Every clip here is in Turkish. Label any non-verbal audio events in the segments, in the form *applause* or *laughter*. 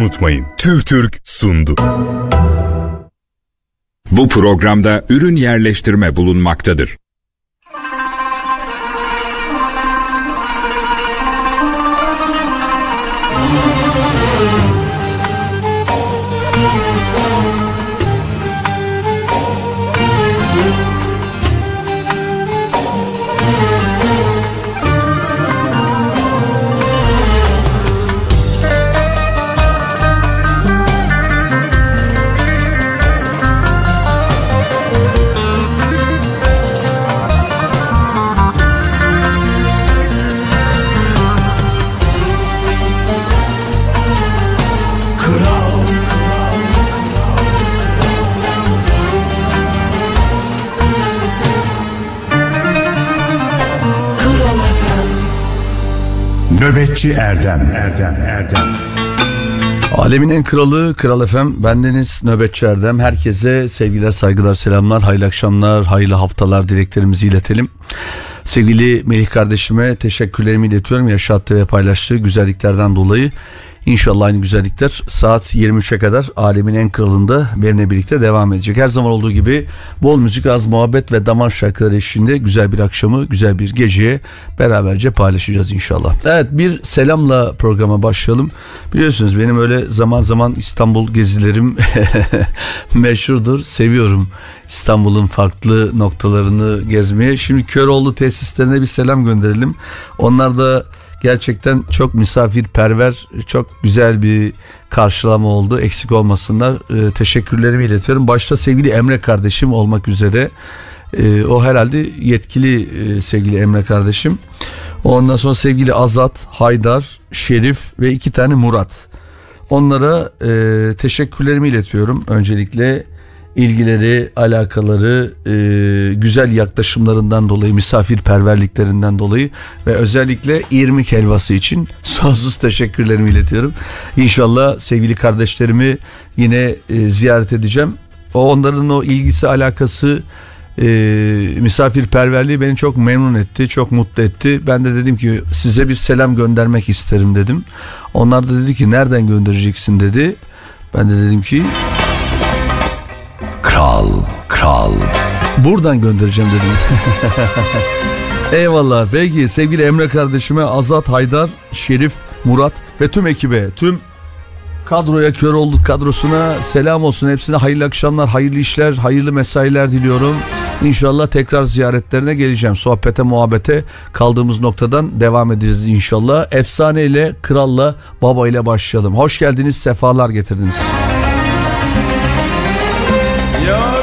Unutmayın, TÜV TÜRK sundu. Bu programda ürün yerleştirme bulunmaktadır. Nöbetçi Erdem. Erdem Erdem. Alemin en kralı Kral Efem. Bendeniz Nöbetçi Erdem. Herkese sevgiler saygılar selamlar. Hayırlı akşamlar hayırlı haftalar dileklerimizi iletelim. Sevgili Melih kardeşime teşekkürlerimi iletiyorum. Yaşattığı ve paylaştığı güzelliklerden dolayı İnşallah aynı güzellikler saat 23'e kadar alemin en kralında benimle birlikte devam edecek. Her zaman olduğu gibi bol müzik, az muhabbet ve damar şarkıları eşliğinde güzel bir akşamı, güzel bir geceye beraberce paylaşacağız inşallah. Evet bir selamla programa başlayalım. Biliyorsunuz benim öyle zaman zaman İstanbul gezilerim *laughs* meşhurdur. Seviyorum İstanbul'un farklı noktalarını gezmeye. Şimdi Köroğlu tesislerine bir selam gönderelim. Onlar da gerçekten çok misafirperver, çok güzel bir karşılama oldu. Eksik olmasınlar. E, teşekkürlerimi iletiyorum. Başta sevgili Emre kardeşim olmak üzere. E, o herhalde yetkili e, sevgili Emre kardeşim. Ondan sonra sevgili Azat, Haydar, Şerif ve iki tane Murat. Onlara e, teşekkürlerimi iletiyorum. Öncelikle ilgileri, alakaları, e, güzel yaklaşımlarından dolayı, misafirperverliklerinden dolayı ve özellikle irmik helvası için *laughs* sonsuz teşekkürlerimi iletiyorum. İnşallah sevgili kardeşlerimi yine e, ziyaret edeceğim. O onların o ilgisi, alakası, e, misafirperverliği beni çok memnun etti, çok mutlu etti. Ben de dedim ki size bir selam göndermek isterim dedim. Onlar da dedi ki nereden göndereceksin dedi. Ben de dedim ki Kral, kral. Buradan göndereceğim dedim. *laughs* Eyvallah. Peki sevgili Emre kardeşime Azat Haydar, Şerif, Murat ve tüm ekibe, tüm kadroya kör olduk kadrosuna selam olsun. Hepsine hayırlı akşamlar, hayırlı işler, hayırlı mesailer diliyorum. İnşallah tekrar ziyaretlerine geleceğim. Sohbete, muhabbete kaldığımız noktadan devam edeceğiz inşallah. Efsane ile, kralla, baba ile başlayalım. Hoş geldiniz, sefalar getirdiniz. You're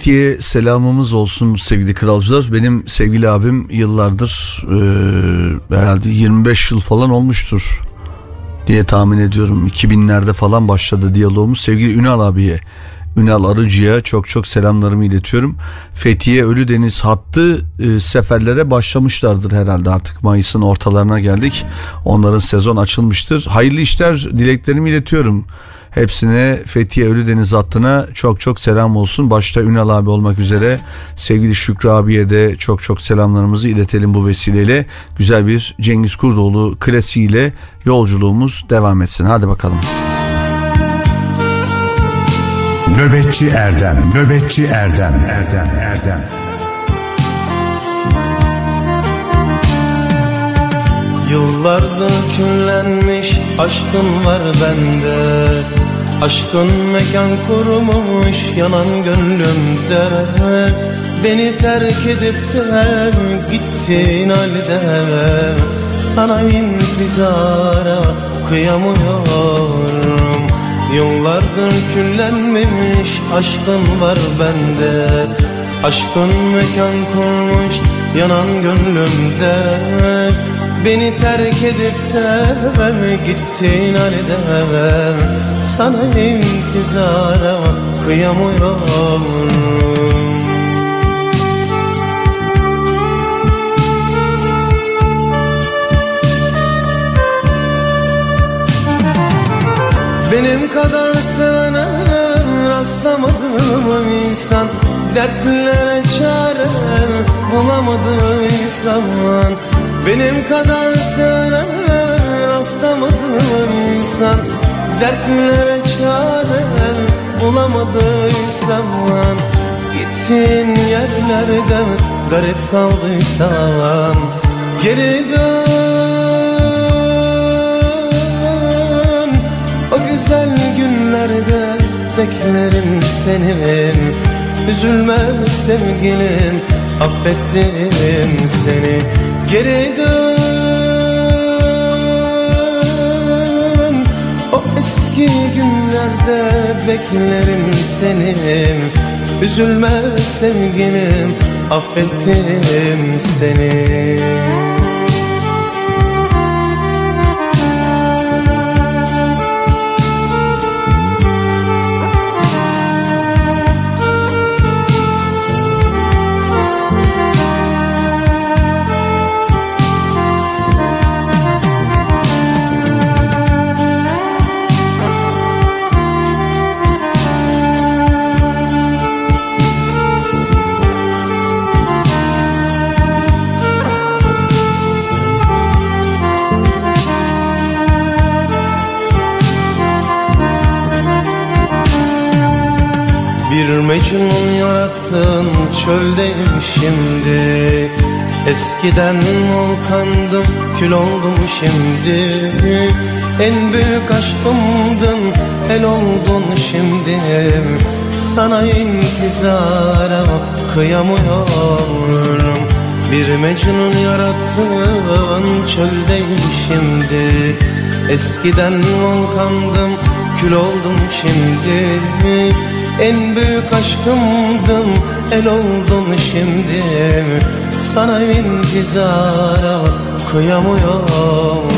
Fethiye selamımız olsun sevgili kralcılar. Benim sevgili abim yıllardır e, herhalde 25 yıl falan olmuştur diye tahmin ediyorum. 2000'lerde falan başladı diyalogumuz. Sevgili Ünal abiye, Ünal Arıcı'ya çok çok selamlarımı iletiyorum. Fethiye Ölüdeniz hattı e, seferlere başlamışlardır herhalde artık. Mayıs'ın ortalarına geldik. Onların sezon açılmıştır. Hayırlı işler dileklerimi iletiyorum. Hepsine Fethiye Ölüdeniz hattına çok çok selam olsun. Başta Ünal abi olmak üzere sevgili Şükrü abiye de çok çok selamlarımızı iletelim bu vesileyle. Güzel bir Cengiz Kurdoğlu klasiğiyle yolculuğumuz devam etsin. Hadi bakalım. Nöbetçi Erdem, Nöbetçi Erdem, Erdem, Erdem. Yıllarda küllenmiş aşkın var bende. Aşkın mekan kurmuş yanan gönlümde. Beni terk edip de gittin halde. Sana intizara kıyamıyorum. Yıllardır küllenmemiş aşkın var bende. Aşkın mekan kurmuş yanan gönlümde Beni terk edip de gittin halde Sana intizara kıyamıyorum. Benim kadar sevene rastlamadım insan. Dertlere çare bulamadım insan Benim kadar sevene rastlamadım insan. Dertlere çare bulamadım insan Gittiğin yerlerde garip kaldıysan Geri dön. O güzel günlerde beklerim seni. Üzülme sevgilim affettim seni Geri dön. O eski günlerde beklerim seni. Üzülme sevgilim affettim seni Mecnun yarattın çöldeyim şimdi. Eskiden volkandım kül oldum şimdi. En büyük aşkımdın el oldun şimdi. Sana intizara kıyamıyorum. Bir Mecnun yarattın çöldeyim şimdi. Eskiden volkandım kül oldum şimdi en büyük aşkımdın el oldun şimdi. Sana intizara kıyamıyorum.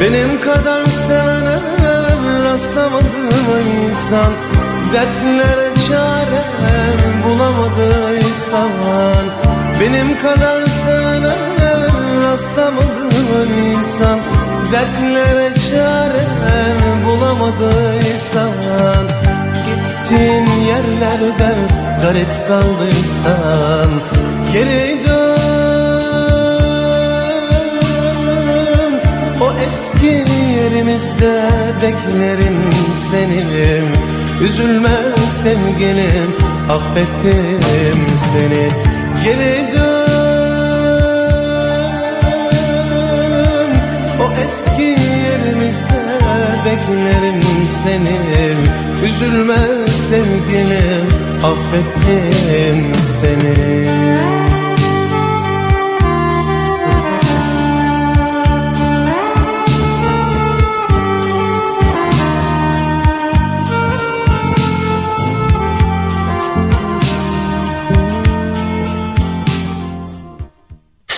Benim kadar sevene rastlamadım insan Dertlere çare bulamadıysan Benim kadar sevene rastlamadım insan. Dertlere çare bulamadıysan Gittiğin yerlerde garip kaldıysan. Geri dön. O eski yerimizde beklerim seni Üzülme sevgilim affettim seni Geri dön. O eski yerimizde beklerim seni. Üzülme sevgilim affettim seni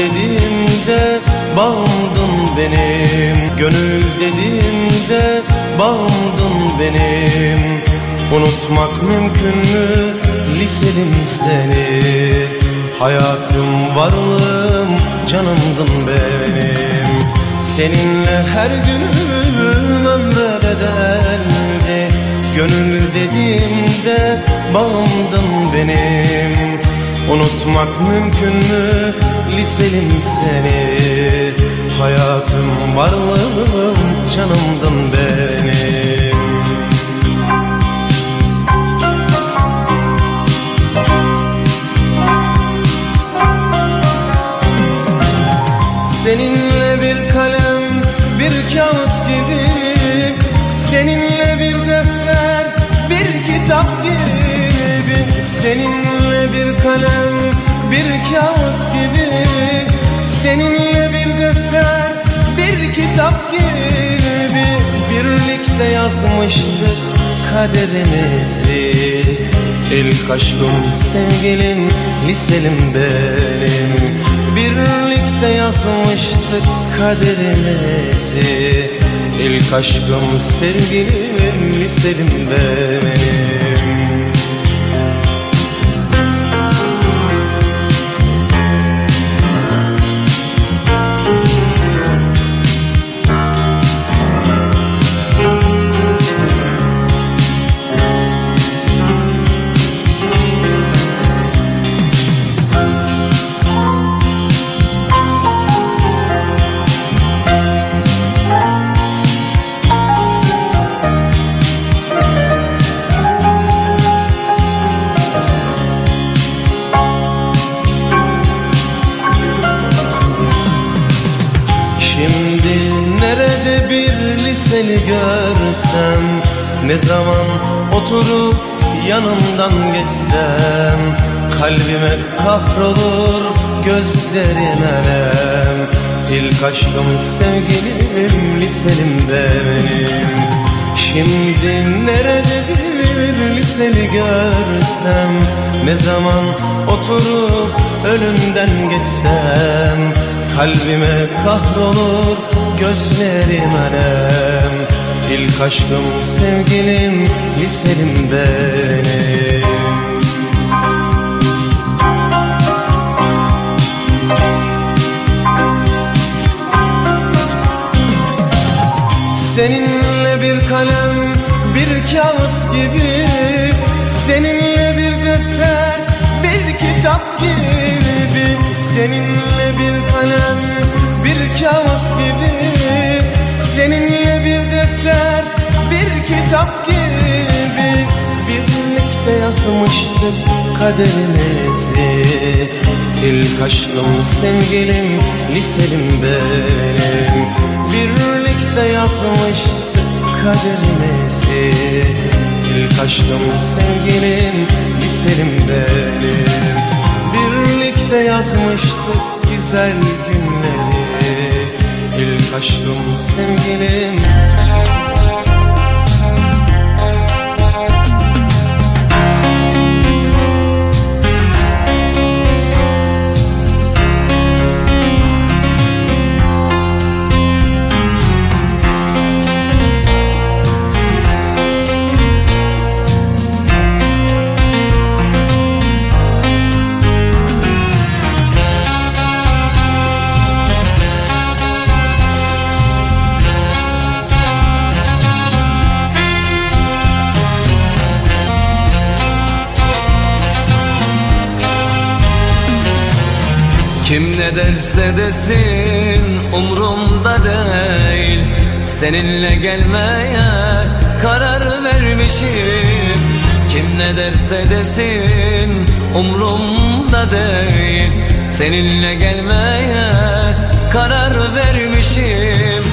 Dediğimde bağımdın benim. Gönül dediğimde bağımdın benim. Unutmak mümkün mü liselim seni? Hayatım varlığım canımdın benim. Seninle her günüm ömre bedeldi Gönül dediğimde bağımdın benim Unutmak mümkün mü? Liselim seni Hayatım varlığım canımdın benim gibi Birlikte yazmıştık kaderimizi. İlk aşkım sevgilim liselim benim. Birlikte yazmıştık kaderimizi. İlk aşkım sevgilim liselim benim gözlerim elem İlk aşkım sevgilim liselim benim. Şimdi nerede bir liseli görsem Ne zaman oturup önünden geçsem Kalbime kahrolur gözlerim alem. İlk aşkım sevgilim liselim benim Seninle bir kalem bir kağıt gibi. Seninle bir defter bir kitap gibi. Seninle bir kalem bir kağıt gibi. Seninle bir defter bir kitap gibi. Birlikte yazmıştık kaderimizi. İlk aşkım sevgilim liselim benim Birlikte yazmıştık kaderimizi İlk aşkım sevgilim liselim benim. Birlikte yazmıştık güzel günleri. İlk aşkım sevgilim ne derse desin umrumda değil. Seninle gelmeye karar vermişim. Kim ne derse desin umrumda değil. Seninle gelmeye karar vermişim.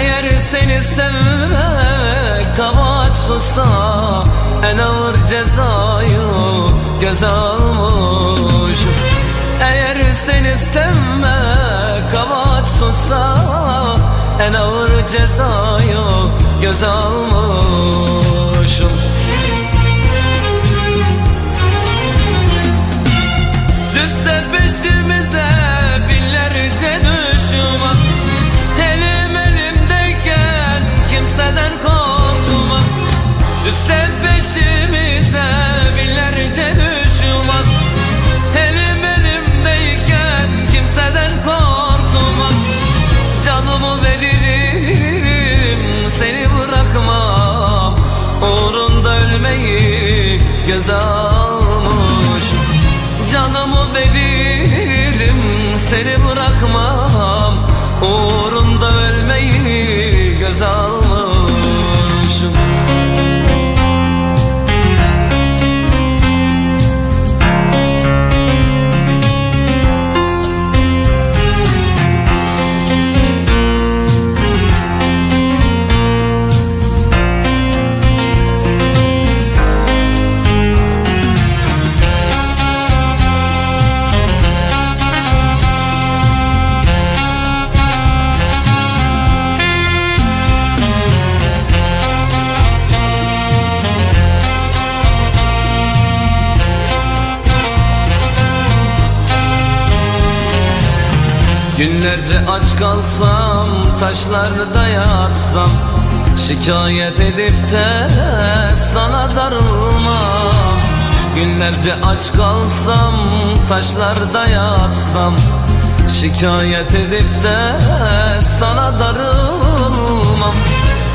Eğer seni sevmek amaçlıysa En ağır cezayı göz eğer sevmek amaçlıysa En ağır cezayı göz almışım göz almış. Canımı veririm seni bırakmam. Uğrunda Günlerce aç kalsam taşlarda yatsam Şikayet edip de sana darılmam. Günlerce aç kalsam taşlarda yatsam Şikayet edip de sana darılmam.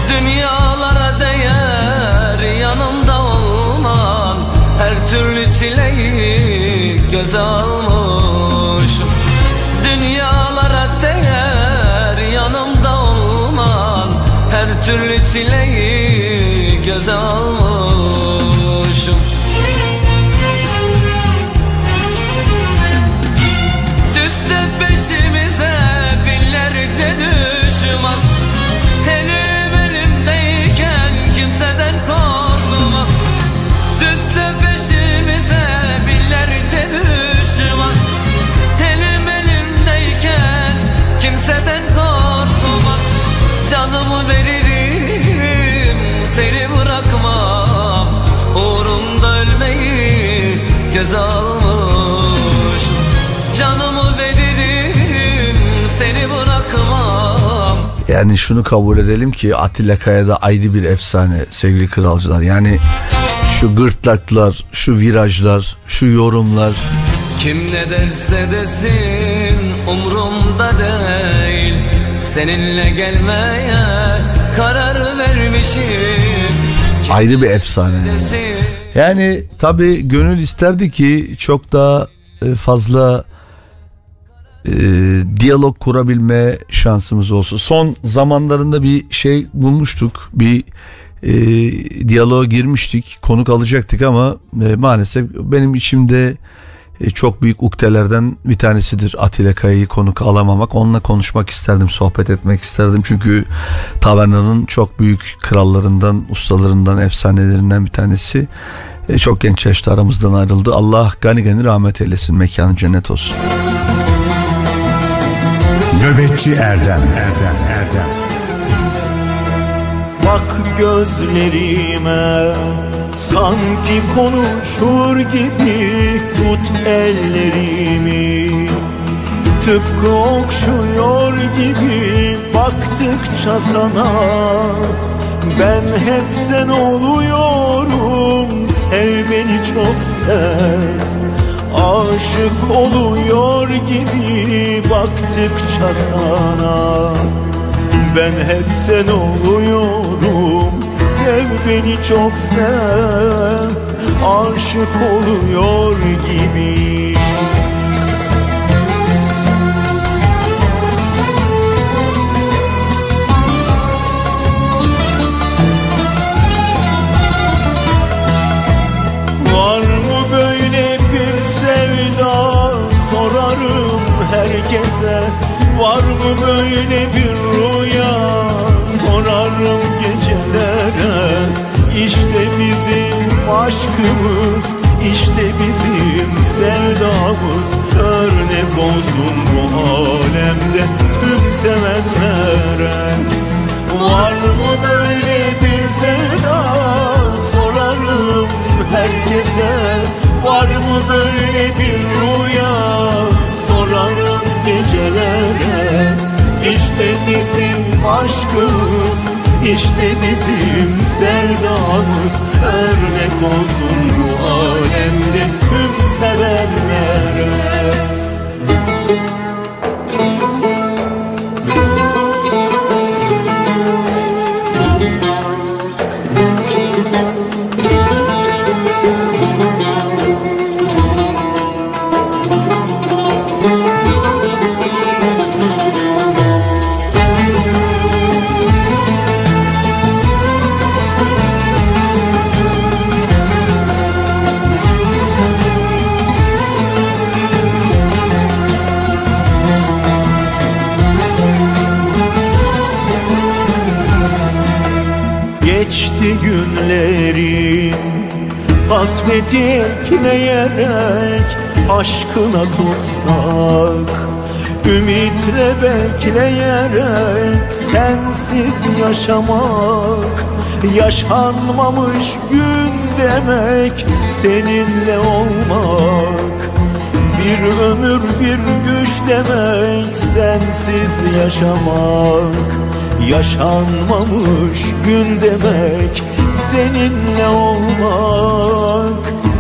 Dünyalara değer yanımda olman Her türlü çileyi göze almışım türlü çileyi göze almışım Yani şunu kabul edelim ki Atilla Kaya da ayrı bir efsane sevgili kralcılar. Yani şu gırtlaklar, şu virajlar, şu yorumlar. Kim ne derse desin umrumda değil Seninle gelmeye karar vermişim Kim Ayrı bir efsane. desin Yani tabi gönül isterdi ki çok daha e, fazla e, diyalog kurabilme şansımız olsun. Son zamanlarında bir şey bulmuştuk. Bir e, diyaloğa girmiştik. Konuk alacaktık ama e, maalesef benim içimde e, çok büyük ukdelerden bir tanesidir Atilla Kaya'yı konuk alamamak. Onunla konuşmak isterdim, sohbet etmek isterdim. Çünkü Taverna'nın çok büyük krallarından, ustalarından, efsanelerinden bir tanesi. E, çok genç yaşta aramızdan ayrıldı. Allah gani gani rahmet eylesin. Mekanı cennet olsun. Nöbetçi Erdem. Erdem Erdem. Bak gözlerime Sanki konuşur gibi Tut ellerimi. Tıpkı okşuyor gibi Baktıkça sana Ben hep sen oluyorum Sev beni çok sev Aşık oluyor gibi baktıkça sana. Ben hep sen oluyorum Sev beni çok sev. Aşık oluyor gibi Var mı böyle bir rüya? Sorarım gecelere. İşte bizim aşkımız işte bizim sevdamız. Örnek olsun bu alemde tüm sevenlere. Var mı böyle İşte bizim aşkımız işte bizim sevdamız. Örnek olsun bu alemde tüm sevenlere. Hasreti ekleyerek Aşkına tutsak Ümitle bekleyerek Sensiz yaşamak Yaşanmamış gün demek. Seninle olmak bir ömür bir düş demek. Sensiz yaşamak Yaşanmamış gün demek. Seninle olmak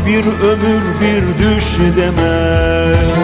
Bir ömür bir düş demek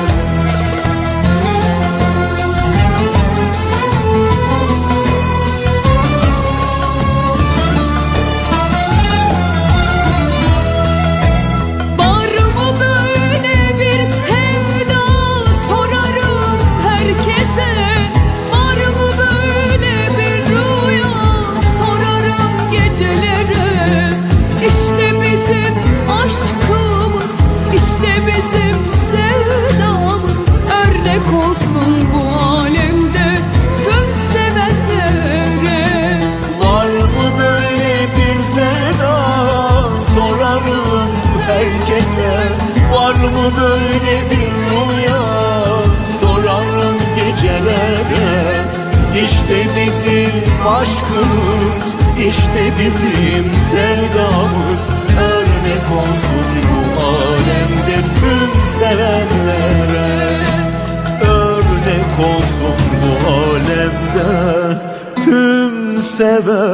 bizim sevdamız. Örnek olsun bu alemde tüm sevenlere. Örnek olsun bu alemde tüm sevenlere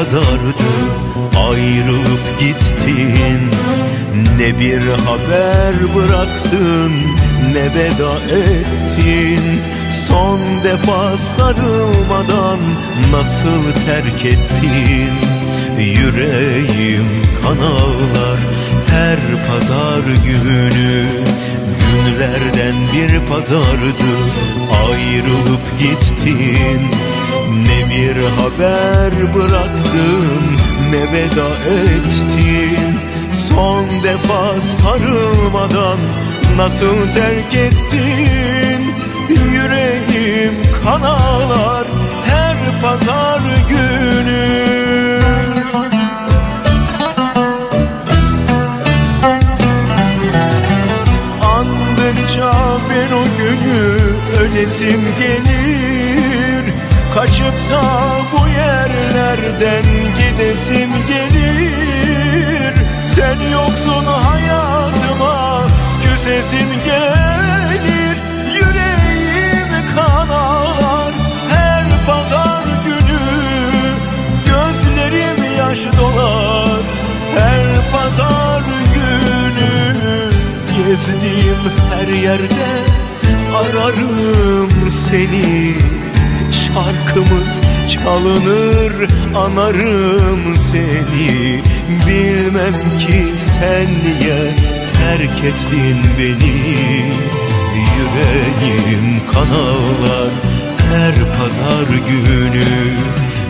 pazardı ayrılıp gittin. Ne bir haber bıraktın ne veda ettin. Son defa sarılmadan nasıl terk ettin? Yüreğim kan ağlar her pazar günü. Günlerden bir pazardı ayrılıp gittin bir haber bıraktın ne veda ettin Son defa sarılmadan nasıl terk ettin? Yüreğim kan ağlar her pazar günü. Andıkça ben o günü ölesim gelir Kaçıp da bu yerlerden gidesim gelir. Sen yoksun hayatıma küsesim gelir. Yüreğim kan ağlar her pazar günü. Gözlerim yaş dolar her pazar günü. Gezdiğim her yerde ararım seni Şarkımız çalınır anarım seni. Bilmem ki sen niye terk ettin beni. Yüreğim kan ağlar her pazar günü.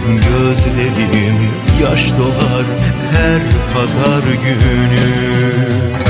Gözlerim yaş dolar her pazar günü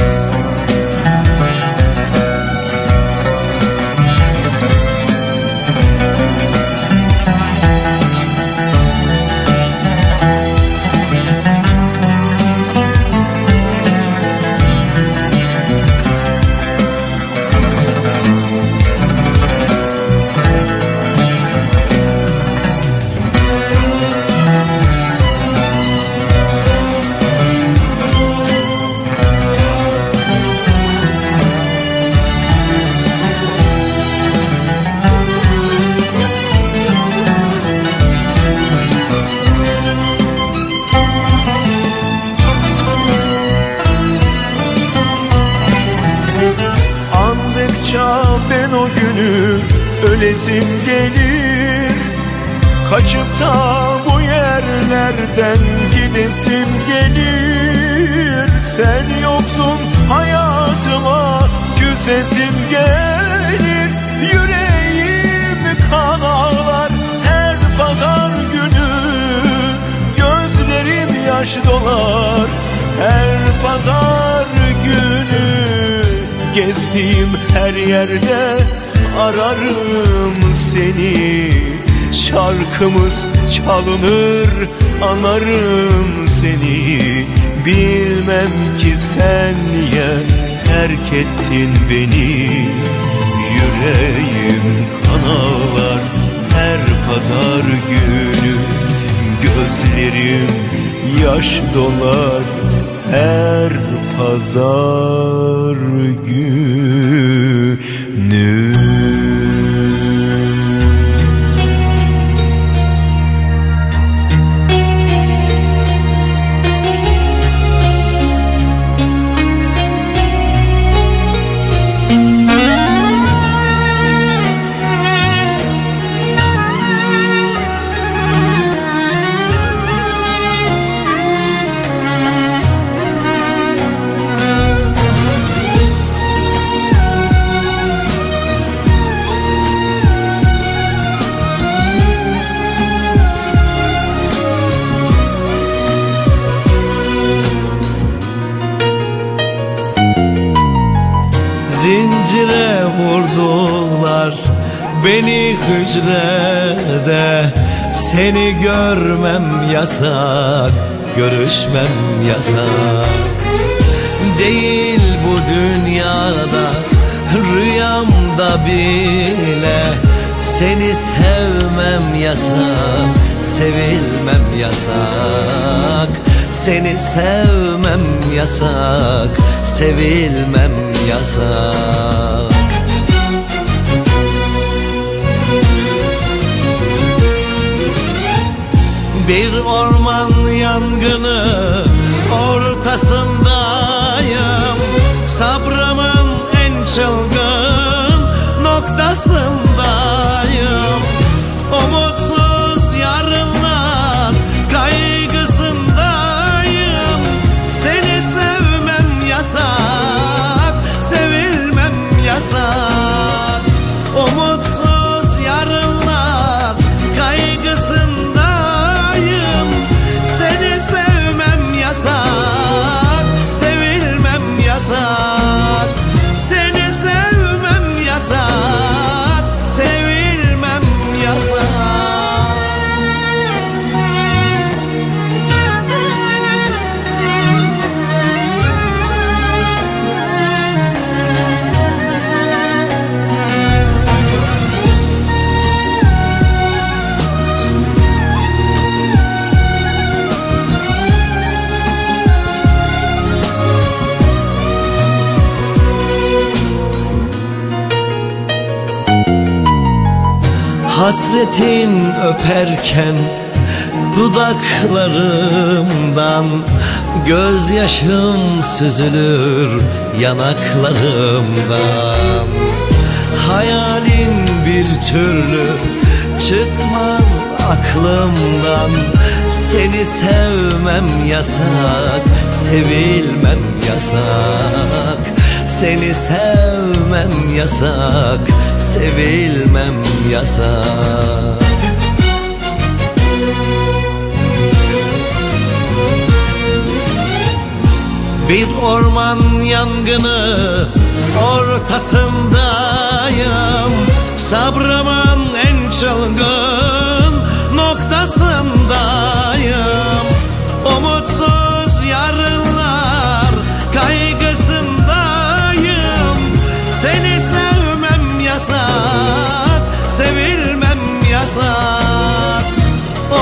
Şarkımız çalınır anarım seni. Bilmem ki sen niye terk ettin beni. Yüreğim kan ağlar her pazar günü. Gözlerim yaş dolar her pazar günü yasak, görüşmem yasak. Değil bu dünyada, rüyamda bile Seni sevmem yasak, sevilmem yasak. Seni sevmem yasak, sevilmem yasak Bir orman yangını ortasındayım. Sabrımın en çılgın noktasındayım Hasretin öperken Dudaklarımdan gözyaşım süzülür yanaklarımdan. Hayalin bir türlü çıkmaz aklımdan. Seni sevmem yasak, sevilmem yasak. Seni sevmem yasak, sevilmem yasak Bir orman yangını ortasındayım. Sabrımın en çılgın yasak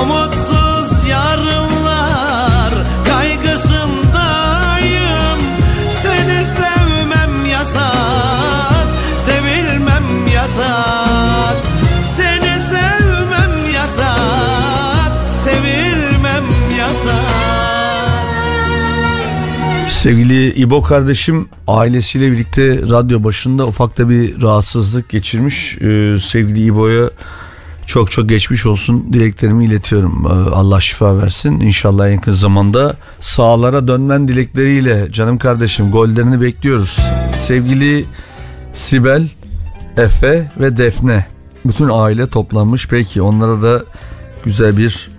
Umutsuz yarınlar kaygısındayım. Seni sevmem yasak Sevilmem yasak. Sevgili İbo kardeşim ailesiyle birlikte radyo başında ufakta bir rahatsızlık geçirmiş. Ee, sevgili İbo'ya çok çok geçmiş olsun dileklerimi iletiyorum. Ee, Allah şifa versin. İnşallah yakın zamanda sağlara dönmen dilekleriyle canım kardeşim gollerini bekliyoruz. Sevgili Sibel, Efe ve Defne bütün aile toplanmış. Peki onlara da güzel bir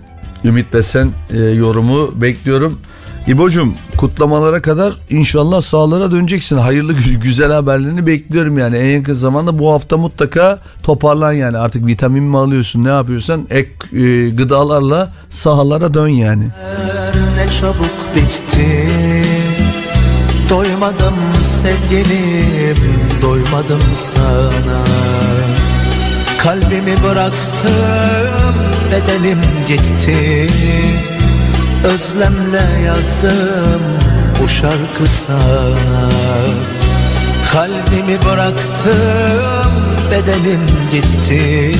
Ümit Besen e, yorumu bekliyorum. İbo'cum kutlamalara kadar inşallah sağlara döneceksin. Hayırlı gü- güzel haberlerini bekliyorum yani. En yakın zamanda bu hafta mutlaka toparlan yani. Artık vitamin mi alıyorsun ne yapıyorsan ek e, gıdalarla sahalara dön yani. ne çabuk bitti Doymadım sevgilim doymadım sana Kalbimi bıraktım bedenim gitti Özlemle yazdım bu şarkı sana Kalbimi bıraktım bedenim gitti.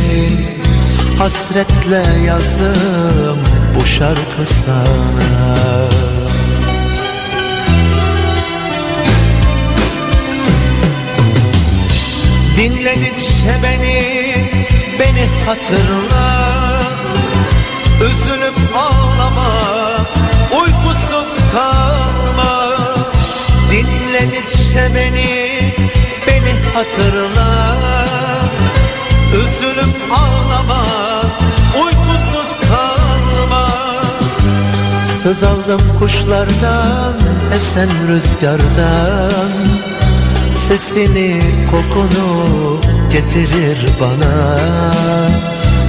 Hasretle yazdım bu şarkı sana Dinledikçe beni, beni hatırla. Üzülüp ağlama, kalma Dinledikçe beni, beni hatırla. Üzülüp ağlama, uykusuz kalma. Söz aldım kuşlardan, esen rüzgardan. Sesini, kokunu getirir bana.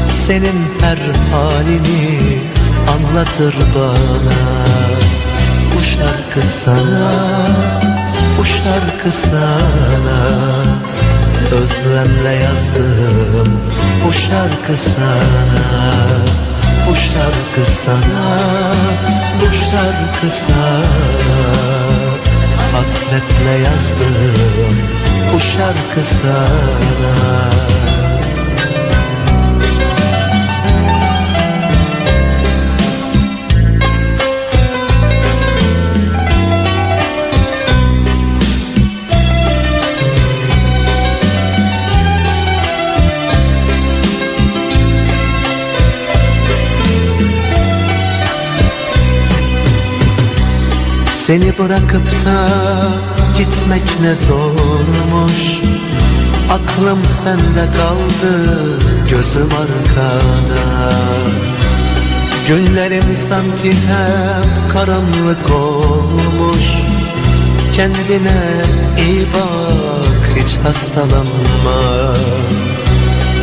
Senin her halini anlatır bana şarkı sana, bu şarkı sana. Özlemle yazdım bu şarkı sana. Bu şarkı sana, bu şarkı sana. Hasretle yazdım bu şarkı sana Seni bırakıp da gitmek ne zormuş? Aklım sende kaldı, gözüm arkada. Günlerim sanki hep karanlık olmuş. Kendine iyi bak, hiç hastalanma.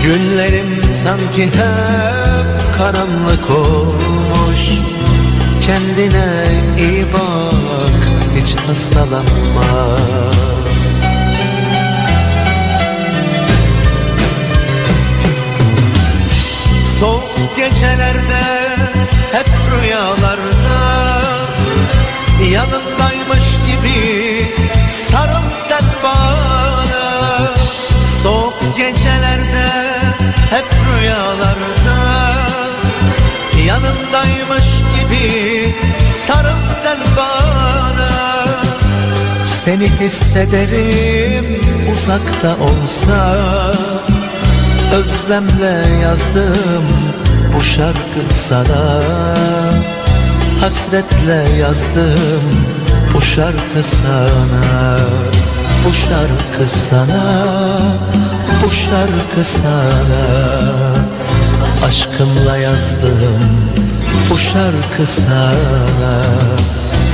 Günlerim sanki hep karanlık olmuş. Kendine iyi bak hiç hastalanma. Soğuk gecelerde hep rüyalarda Yanındaymış gibi sarıl sen bana. Soğuk gecelerde Seni hissederim uzakta olsa. Özlemle yazdım bu şarkı sana. Hasretle yazdım bu şarkı sana. Bu şarkı sana Bu şarkı sana. Aşkımla yazdım bu şarkı sana.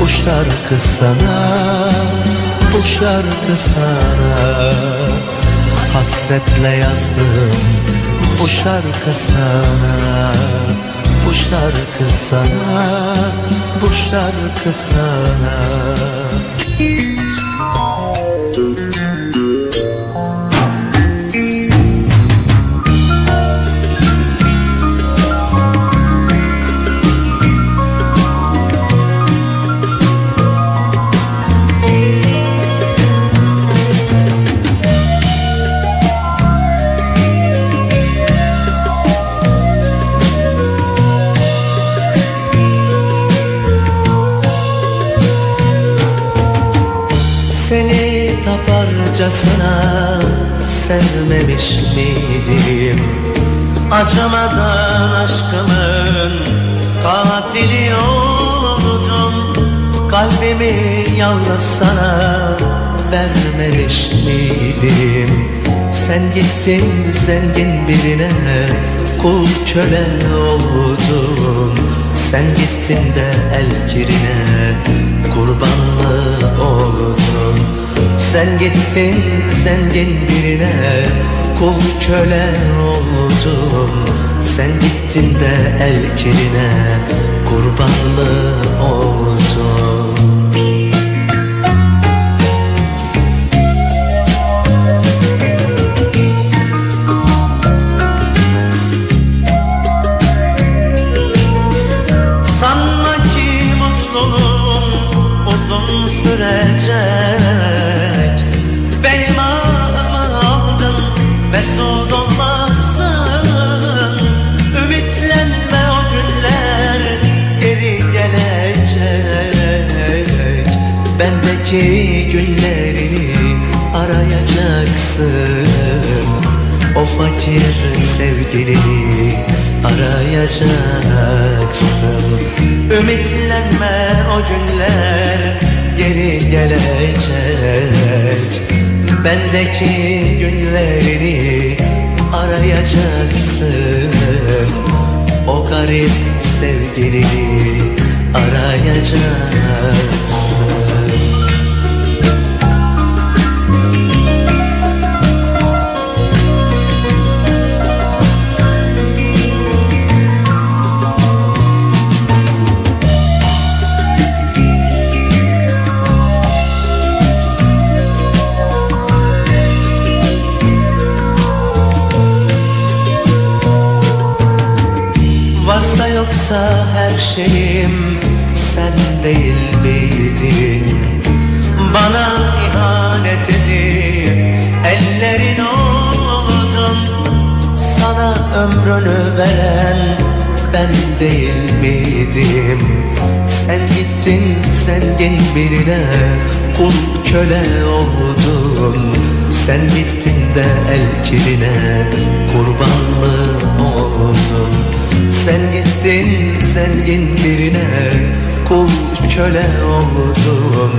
Bu şarkı sana Bu şarkı sana. Hasretle yazdım bu şarkı sana. Bu şarkı sana Bu şarkı sana taparcasına sevmemiş miydim? Acımadan aşkımın katili oldum Kalbimi yalnız sana vermemiş miydim? Sen gittin zengin birine kul köle oldun. Sen gittin de el kirine kurbanlı oldun Sen gittin zengin birine kul köle oldun. Sen gittin de el kirine kurbanlı oldun. Sanma arayacaksın O fakir sevgilini arayacaksın. Ümitlenme o günler geri gelecek. Bendeki günlerini arayacaksın. O garip sevgilini arayacaksın ömrünü veren ben değil miydim? Sen gittin zengin birine kul köle oldun. Sen gittin de el kirine kurbanlı oldun? Sen gittin zengin birine kul köle oldun.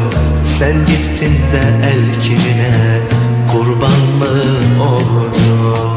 Sen gittin de el kirine kurbanlı oldun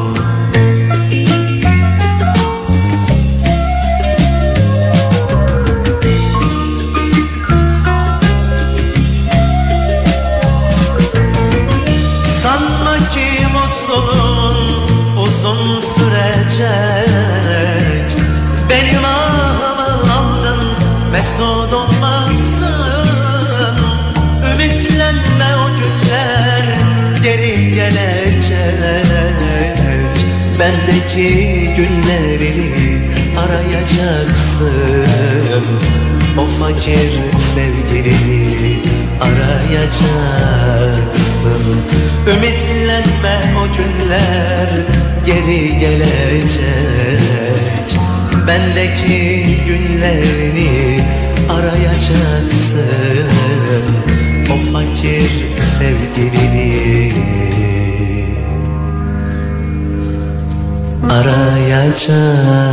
Bendeki günlerini arayacaksın. O fakir sevgilini arayacaksın. Ümitlenme o günler geri gelecek. Bendeki günlerini arayacaksın. O fakir sevgilini arayacaksın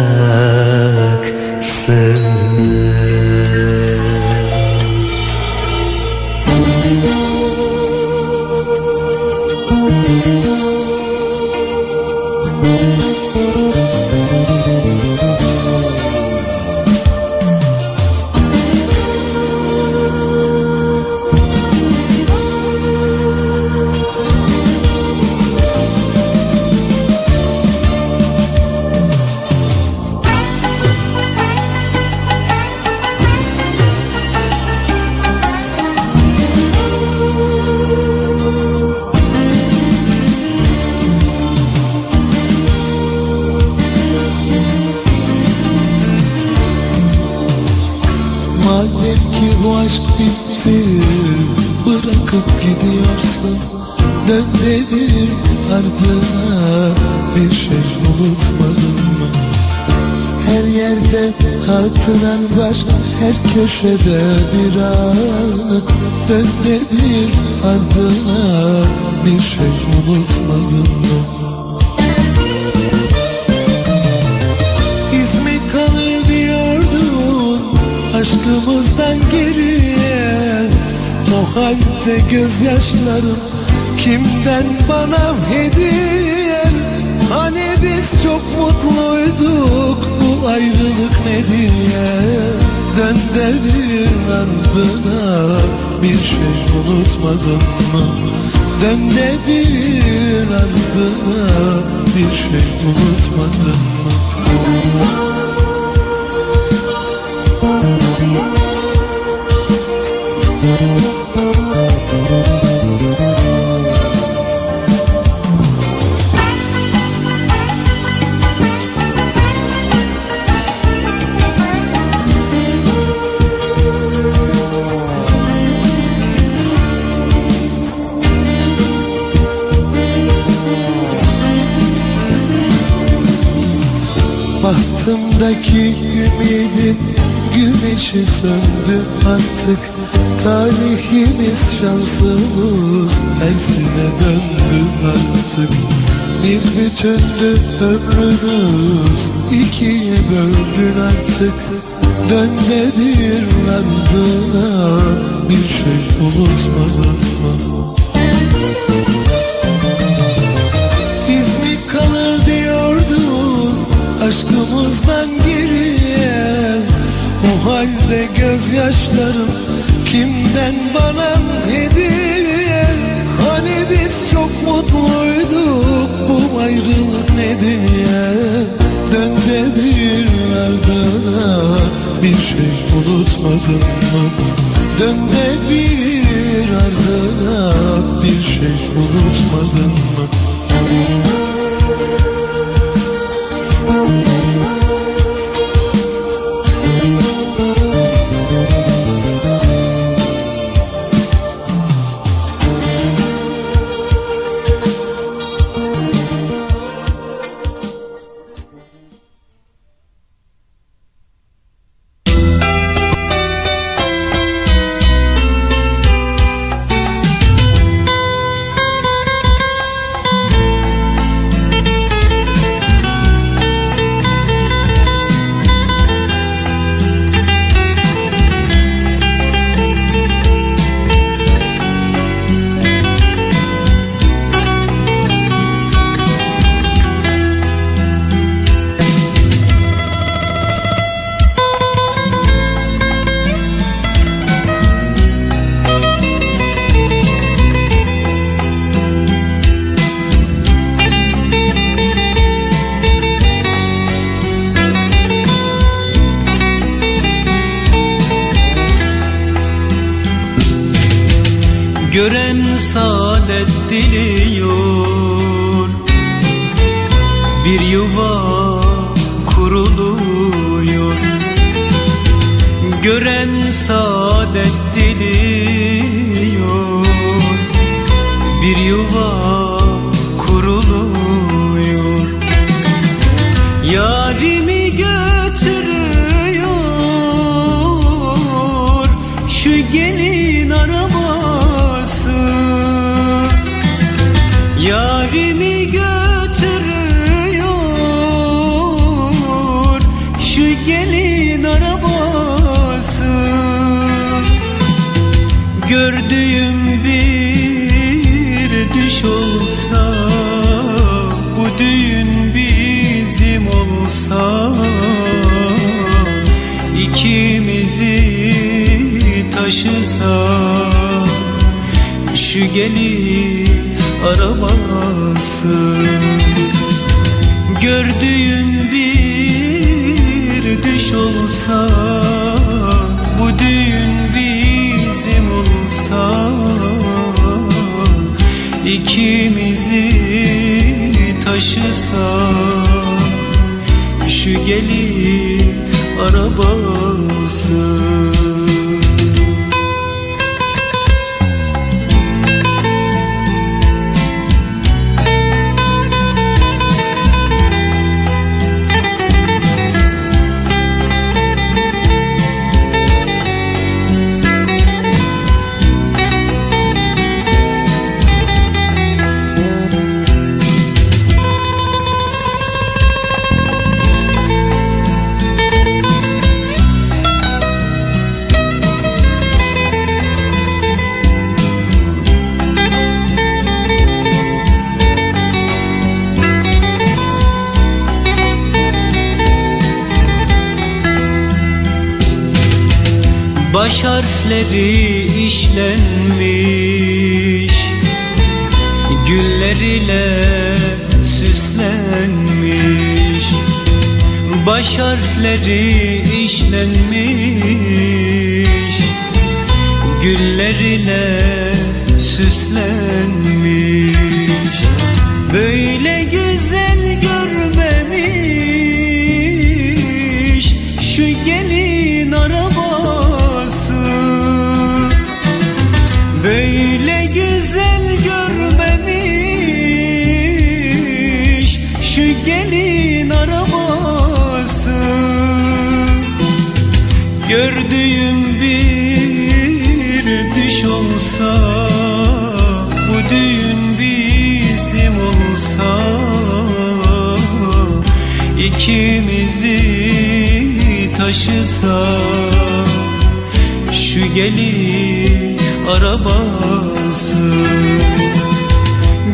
köşede bir an Dön devir ardına Bir şey unutmadın mı? İz mi kalır diyordun aşkımızdan geriye. O halde gözyaşlarım kimden bana hediye? Hani biz çok mutluyduk bu ayrılık ne diye Dön de bir ardına bir şey unutmadın mı? Dön de bir ardına bir şey unutmadın mı? Bahtımdaki ümidin güneşi söndü artık. Talihimiz şansımız tersine döndü artık. Bir bütündü ömrümüz ikiye böldün artık. Dön de bir ardına bir şey unutmadın mı? Aşkımızdan geriye O halde gözyaşlarım kimden bana hediye Hani biz çok mutluyduk bu ayrılık ne diye Dön de bir ardına bir şey unutmadın mı? Dön de bir ardına bir şey unutmadın mı? Thank you. Harfleri işlenmiş Güller ile süslenmiş Baş harfleri işlenmiş Güller ile süslenmiş taşısa Şu gelin arabası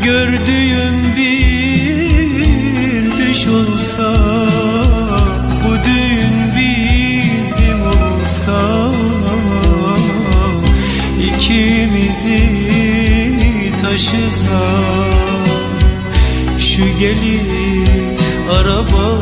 Gördüğüm bir düş olsa Bu düğün bizim olsa ikimizi taşısa Şu gelin arabası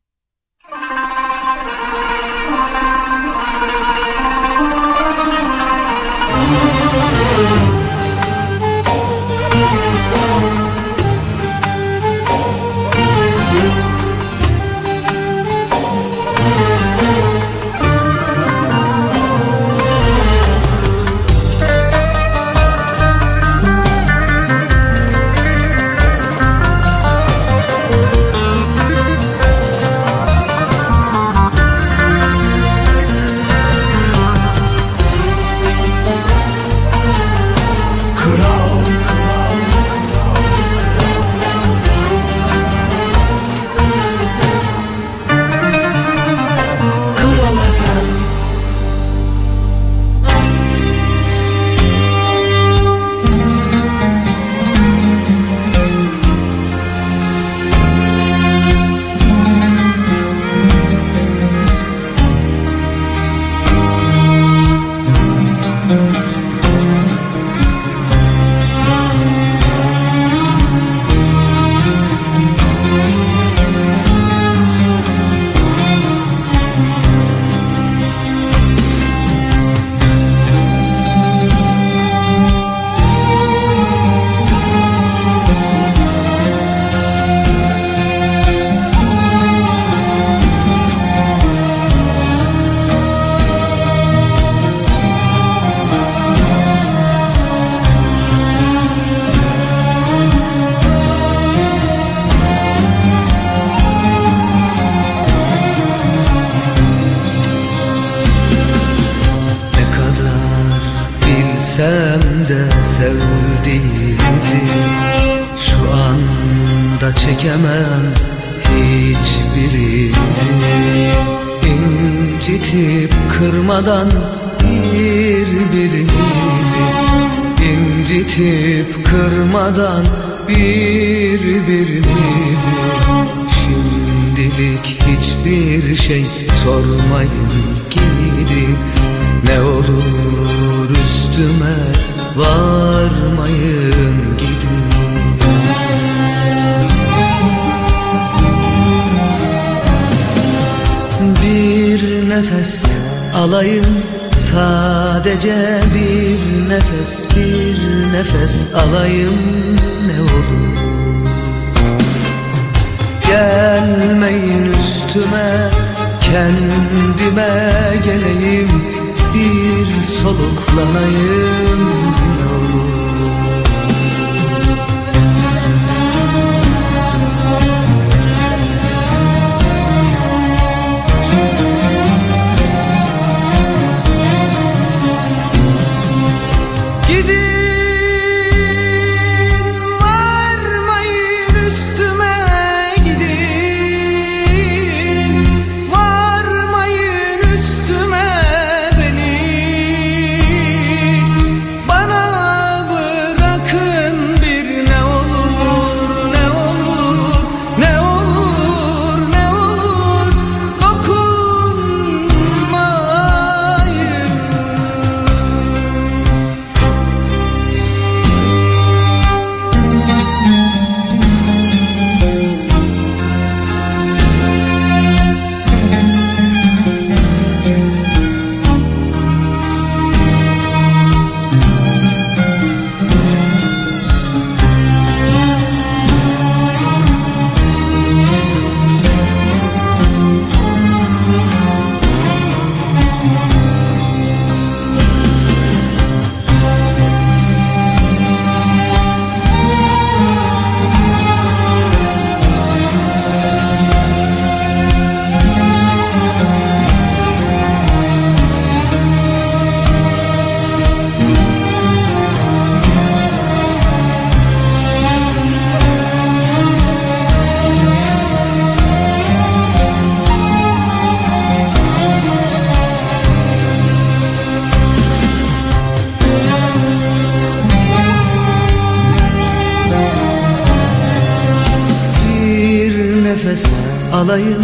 nefes alayım.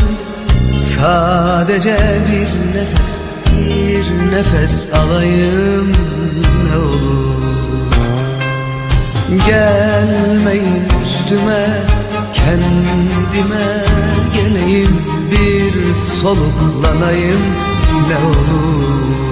Sadece bir nefes Bir nefes alayım. Ne olur. Gelmeyin üstüme Kendime geleyim. Bir soluklanayım ne olur.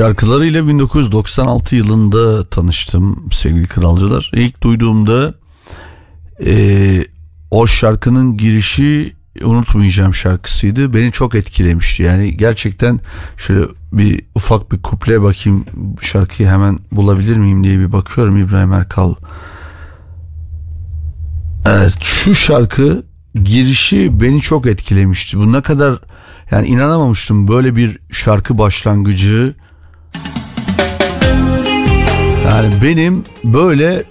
Şarkılarıyla 1996 yılında tanıştım sevgili kralcılar. İlk duyduğumda eee, o şarkının girişi unutmayacağım şarkısıydı. Beni çok etkilemişti. Yani gerçekten şöyle bir ufak bir kuple bakayım şarkıyı hemen bulabilir miyim diye bir bakıyorum İbrahim Erkal. Evet şu şarkı girişi beni çok etkilemişti. Bu ne kadar yani inanamamıştım böyle bir şarkı başlangıcı yani benim böyle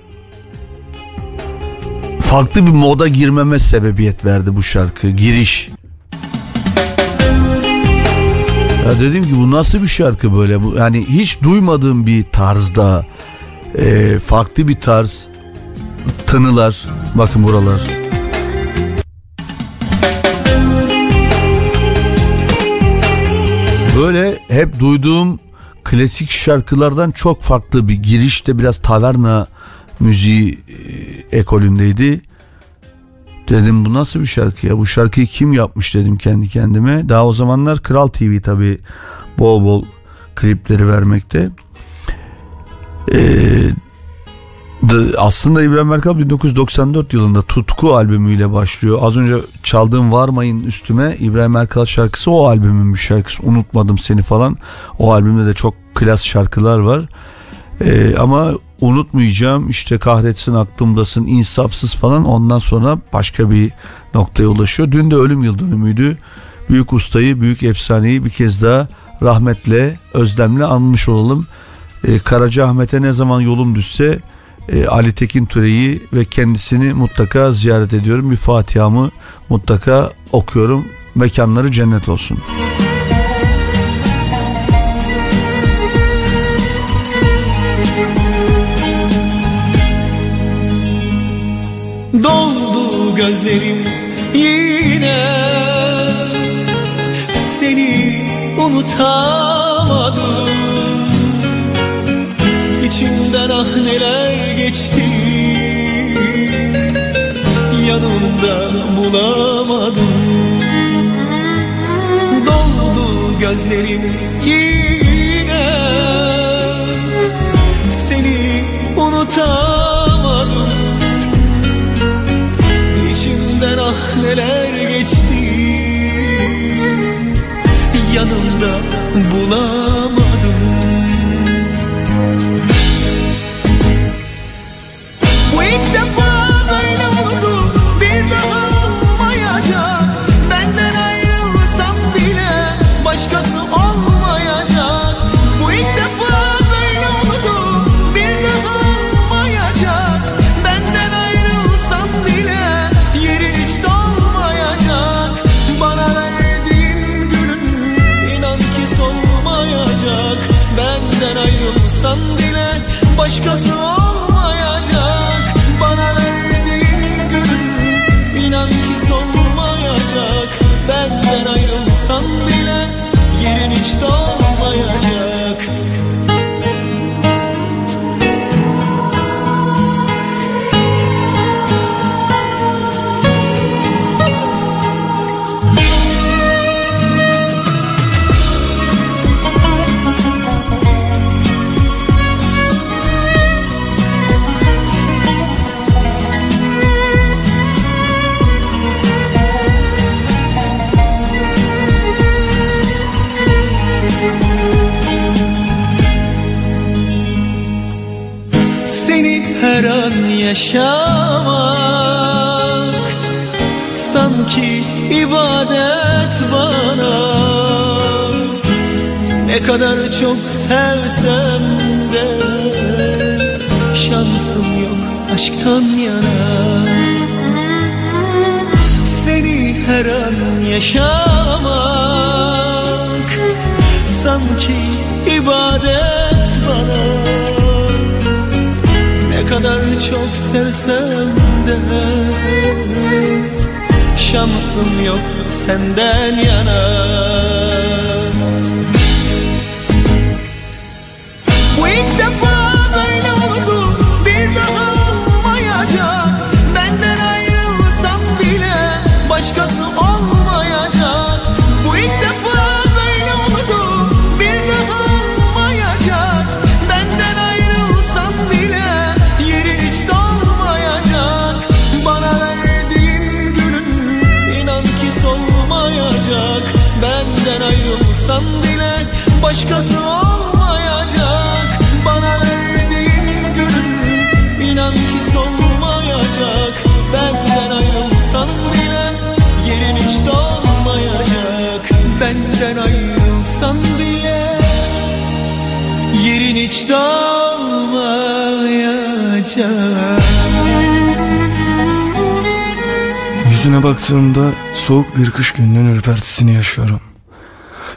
farklı bir moda girmeme sebebiyet verdi bu şarkı giriş. Ya dedim ki bu nasıl bir şarkı böyle bu yani hiç duymadığım bir tarzda e, farklı bir tarz tınılar bakın buralar. Böyle hep duyduğum klasik şarkılardan çok farklı bir girişte biraz taverna müziği e, ekolündeydi. Dedim bu nasıl bir şarkı ya bu şarkıyı kim yapmış dedim kendi kendime. Daha o zamanlar Kral TV tabi bol bol klipleri vermekte. Ee, aslında İbrahim Erkal 1994 yılında Tutku albümüyle başlıyor. Az önce çaldığım Varmayın Üstüme İbrahim Erkal şarkısı o albümün bir şarkısı. Unutmadım seni falan. O albümde de çok klas şarkılar var. Ee, ama unutmayacağım işte kahretsin aklımdasın insafsız falan ondan sonra başka bir noktaya ulaşıyor. Dün de ölüm yıl dönümüydü. Büyük ustayı, büyük efsaneyi bir kez daha rahmetle, özlemle anmış olalım. Ee, Karaca ne zaman yolum düşse e, Ali Tekin Türe'yi ve kendisini mutlaka ziyaret ediyorum. Bir Fatiha'mı mutlaka okuyorum. Mekanları cennet olsun. Doldu gözlerim yine Seni unutamadım İçimden ah neler geçti. Yanımda bulamadım. Doldu gözlerim yine. Seni unutamadım. İçimden ah neler geçti. Yanımda bulamadım kadar çok sevsem de Şansım yok aşktan yana. Seni her an yaşamak Sanki ibadet bana. Ne kadar çok sevsem de Şansım yok senden yana Başkası olmayacak. Bana verdiğin gülün inan ki solmayacak. Benden ayrılsan bile yerin hiç dolmayacak. Benden ayrılsan bile yerin hiç dolmayacak. Yüzüne baktığımda soğuk bir kış gününün ürpertisini yaşıyorum.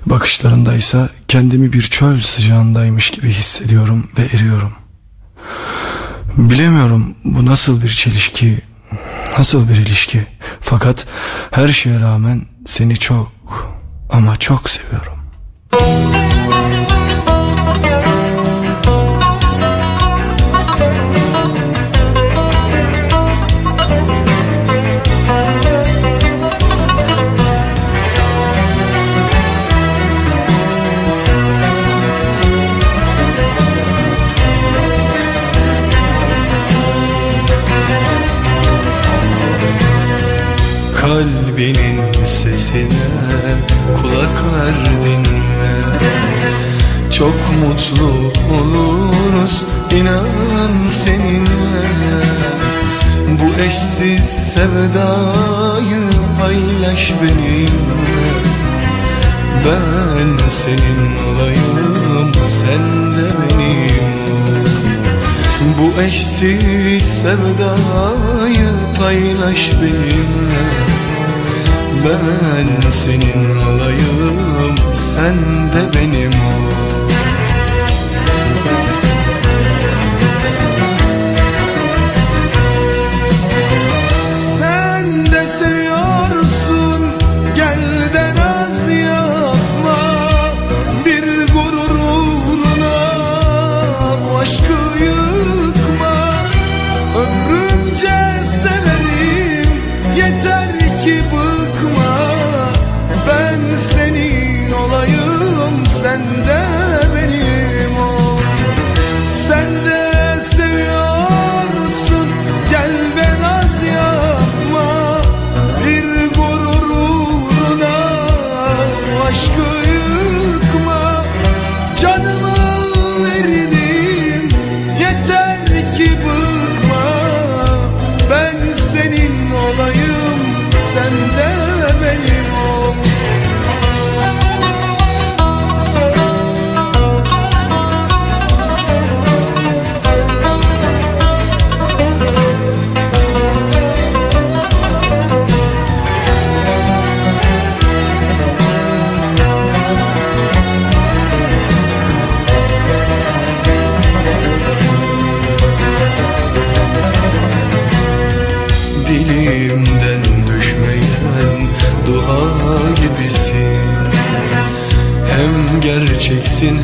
Bakışlarındaysa kendimi bir çöl sıcağındaymış gibi hissediyorum ve eriyorum. Bilemiyorum bu nasıl bir çelişki, nasıl bir ilişki. Fakat her şeye rağmen seni çok ama çok seviyorum. Kalbinin sesine kulak verdin mi? Çok mutlu oluruz inan seninle. Bu eşsiz sevdayı paylaş benimle. Ben senin olayım sen de benim Bu eşsiz sevdayı paylaş benimle. Ben senin olayım sen de benim ol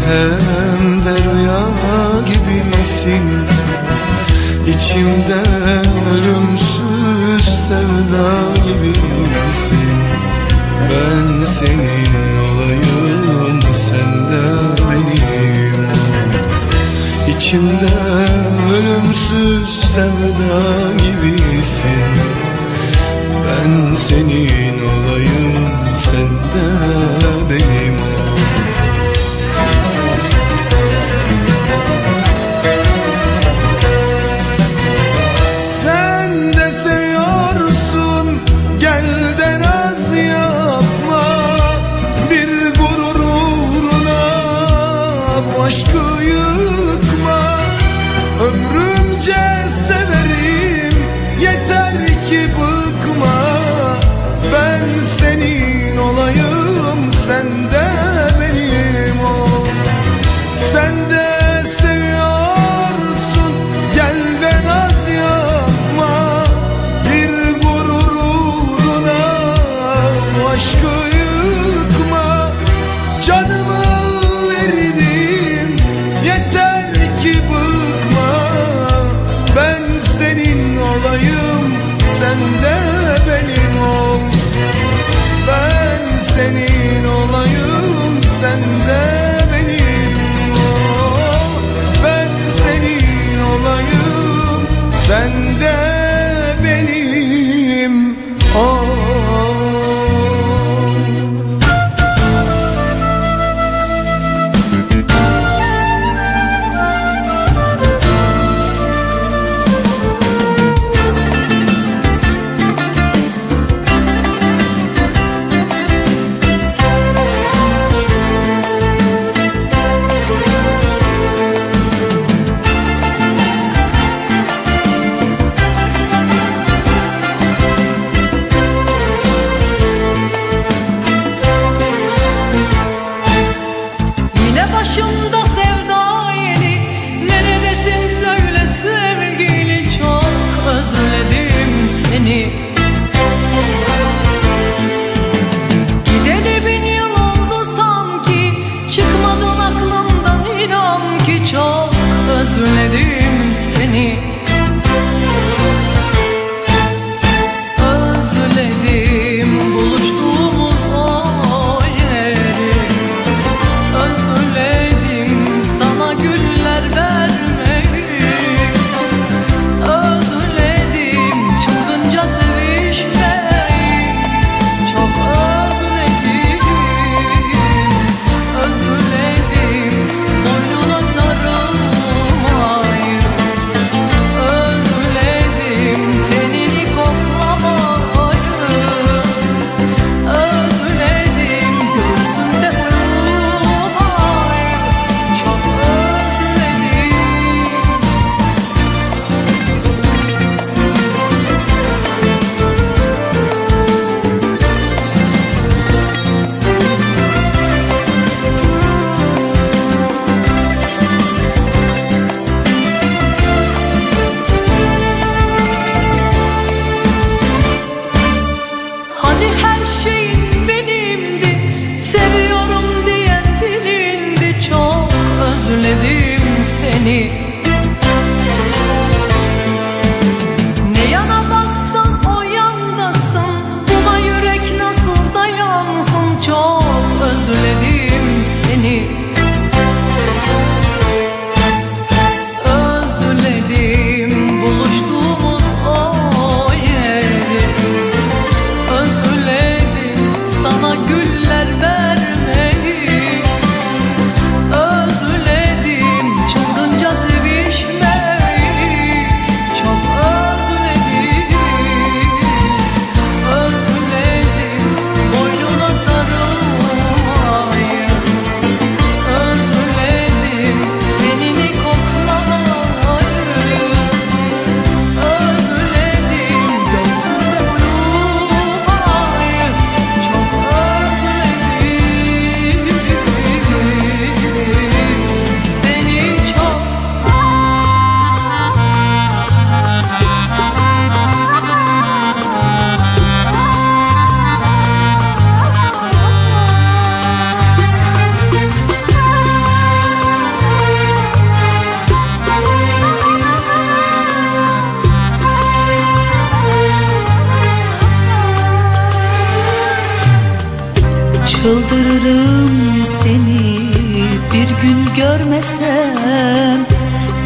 hem de rüya gibisin. İçimde ölümsüz sevda gibisin. Ben senin olayım sen de benim. İçimde ölümsüz sevda gibisin. Ben senin olayım sen de benim. ol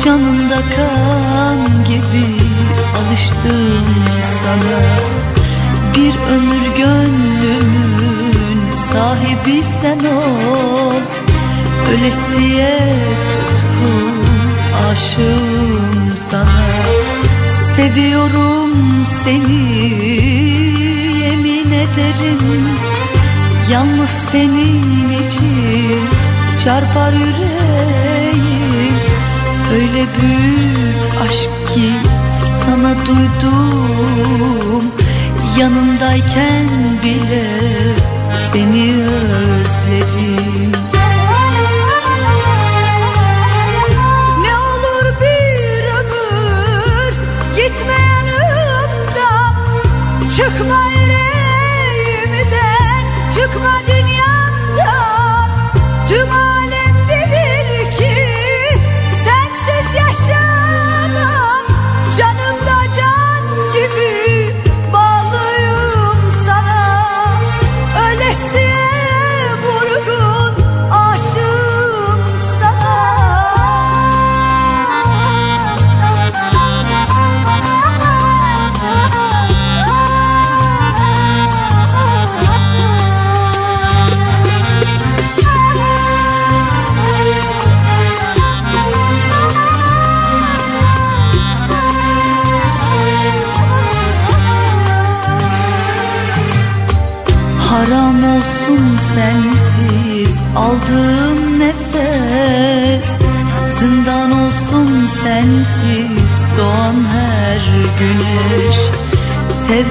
Canımda kan gibi alıştım sana. Bir ömür gönlümün sahibi sen ol. Ölesiye tutkun aşığım sana. Seviyorum seni yemin ederim. Yalnız senin için çarpar yüreğim. Öyle büyük aşk ki sana duydum. Yanımdayken bile seni özledim.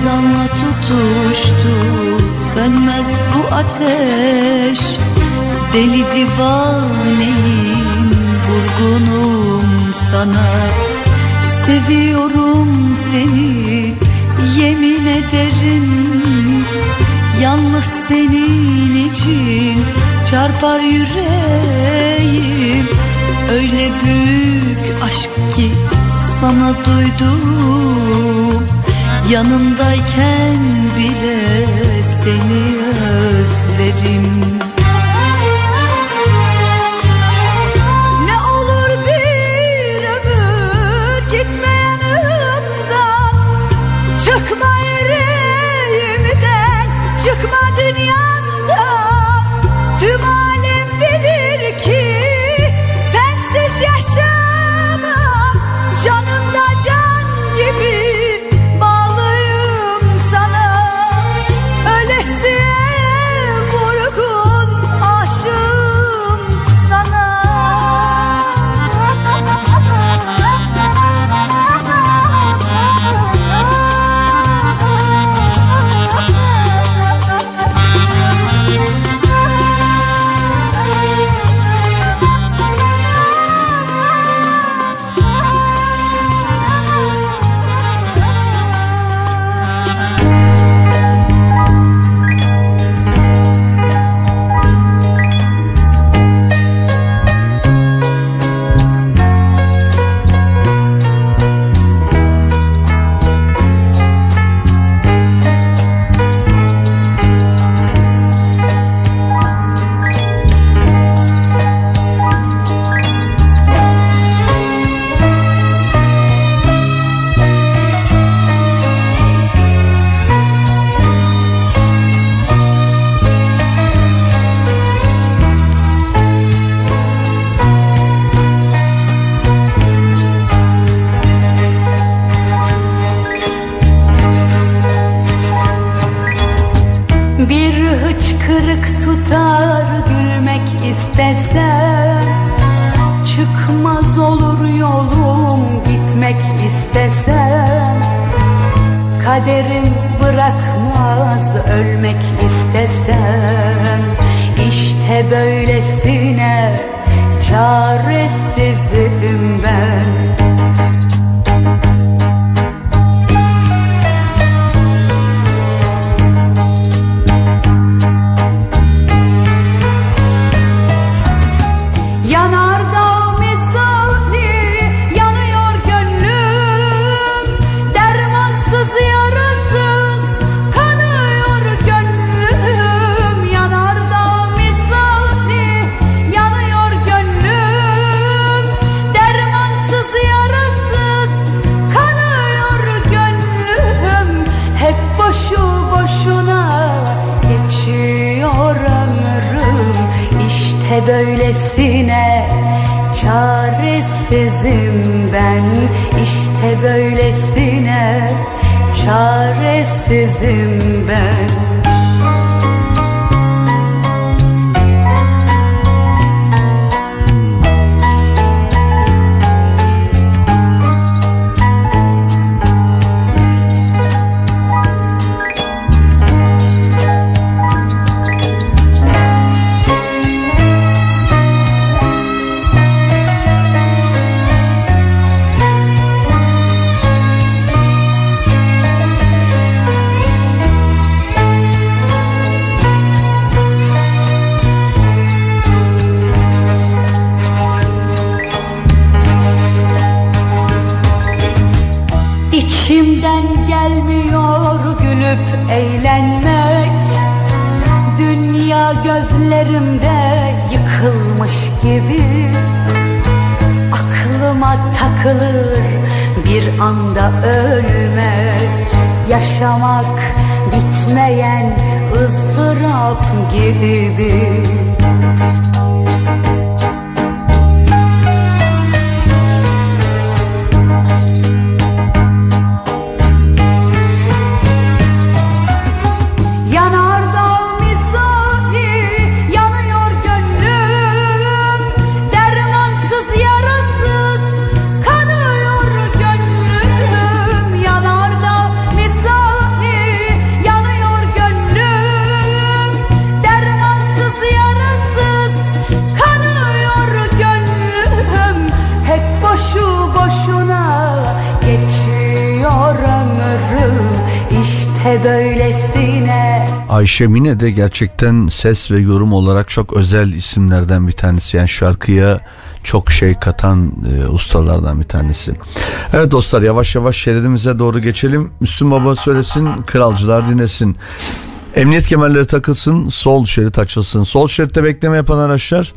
sevdamla tutuştu Sönmez bu ateş. Deli divaneyim Vurgunum sana. Seviyorum seni Yemin ederim. Yalnız senin için Çarpar yüreğim. Öyle büyük aşk ki Sana duydum. Yanımdayken bile seni özlerim böylesine. Ayşe Mine de gerçekten ses ve yorum olarak çok özel isimlerden bir tanesi. Yani şarkıya çok şey katan e, ustalardan bir tanesi. Evet dostlar yavaş yavaş şeridimize doğru geçelim. Müslüm Baba söylesin, kralcılar dinlesin. Emniyet kemerleri takılsın, sol şerit açılsın. Sol şeritte bekleme yapan araçlar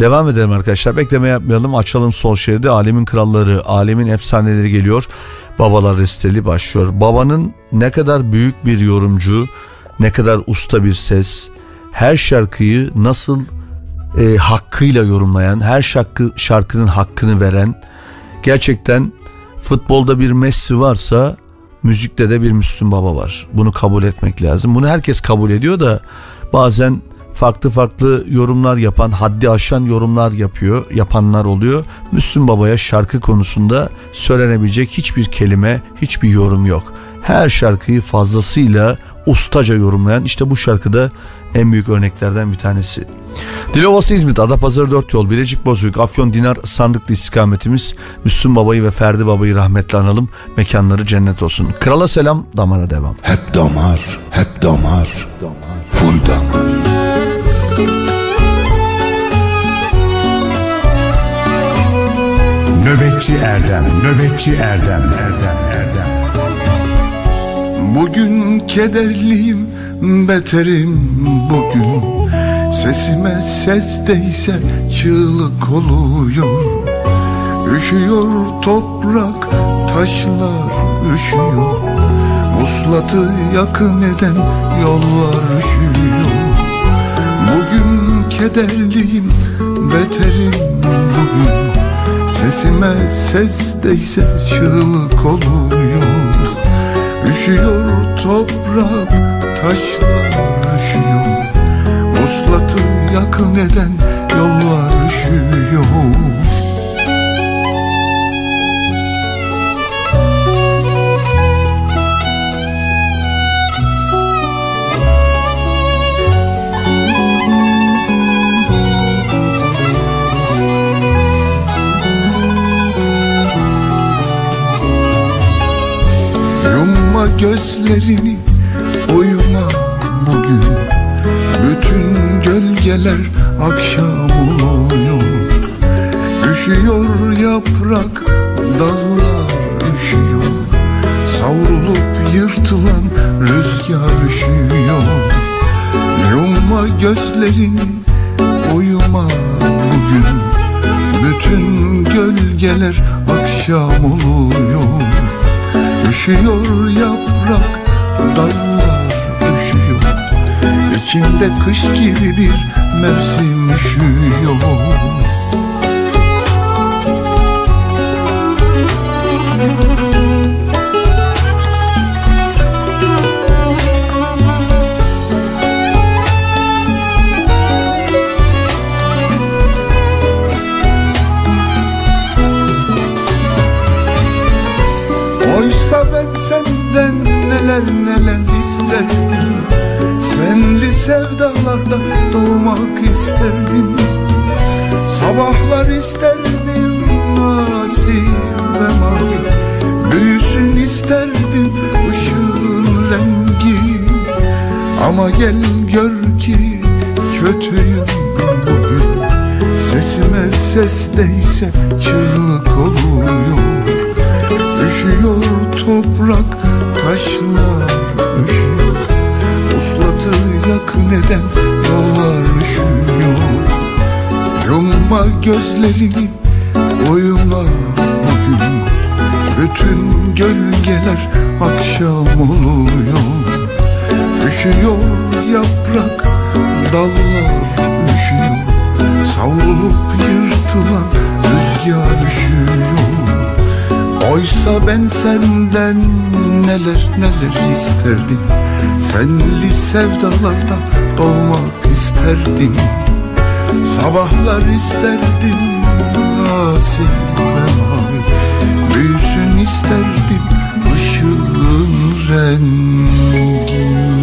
Devam edelim arkadaşlar. Bekleme yapmayalım. Açalım sol şeridi. Alemin kralları, alemin efsaneleri geliyor. Babalar Resteli başlıyor. Babanın ne kadar büyük bir yorumcu, ne kadar usta bir ses, her şarkıyı nasıl e, hakkıyla yorumlayan, her şarkı şarkının hakkını veren, gerçekten futbolda bir Messi varsa müzikte de bir Müslüm Baba var. Bunu kabul etmek lazım. Bunu herkes kabul ediyor da bazen farklı farklı yorumlar yapan, haddi aşan yorumlar yapıyor, yapanlar oluyor. Müslüm Baba'ya şarkı konusunda söylenebilecek hiçbir kelime, hiçbir yorum yok. Her şarkıyı fazlasıyla ustaca yorumlayan işte bu şarkıda en büyük örneklerden bir tanesi. Dilovası İzmit, Adapazarı 4 yol, Bilecik Bozüyük, Afyon Dinar sandıklı istikametimiz. Müslüm Baba'yı ve Ferdi Baba'yı rahmetle analım. Mekanları cennet olsun. Krala selam, damara devam. Hep damar, hep damar, damar. full damar. Nöbetçi Erdem, Nöbetçi Erdem, Erdem, Erdem. Bugün kederliyim, beterim bugün. Sesime ses değse çığlık oluyor. Üşüyor toprak, taşlar üşüyor. Vuslatı yakın eden yollar üşüyor. Bugün kederliyim, beterim bugün. Sesime ses değse çığlık oluyor Üşüyor toprak taşlar üşüyor. Vuslatı yakın eden yollar üşüyor gözlerini uyuma bugün. Bütün gölgeler akşam oluyor. Üşüyor yaprak dallar üşüyor. Savrulup yırtılan rüzgar üşüyor. Yumma gözlerini uyuma bugün. Bütün gölgeler akşam oluyor Üşüyor yaprak dallar üşüyor İçimde kış gibi bir mevsim üşüyor isterdim Senli sevdalarda doğmak isterdim Sabahlar isterdim asi ve mavi. Büyüsün isterdim ışığın rengi. Ama gel gör ki kötüyüm bugün. Sesime ses değse çığlık oluyor. Üşüyor toprak taşlar üşüyor Usladı yak neden yollar üşüyor Yumma gözlerini uyuma bugün Bütün gölgeler akşam oluyor. Üşüyor yaprak dallar üşüyor Savrulup yırtılan rüzgar üşüyor. Oysa ben senden neler neler isterdim. Senli sevdalarda doğmak isterdim. Sabahlar isterdim asi ve mavi Büyüsün isterdim ışığın rengi.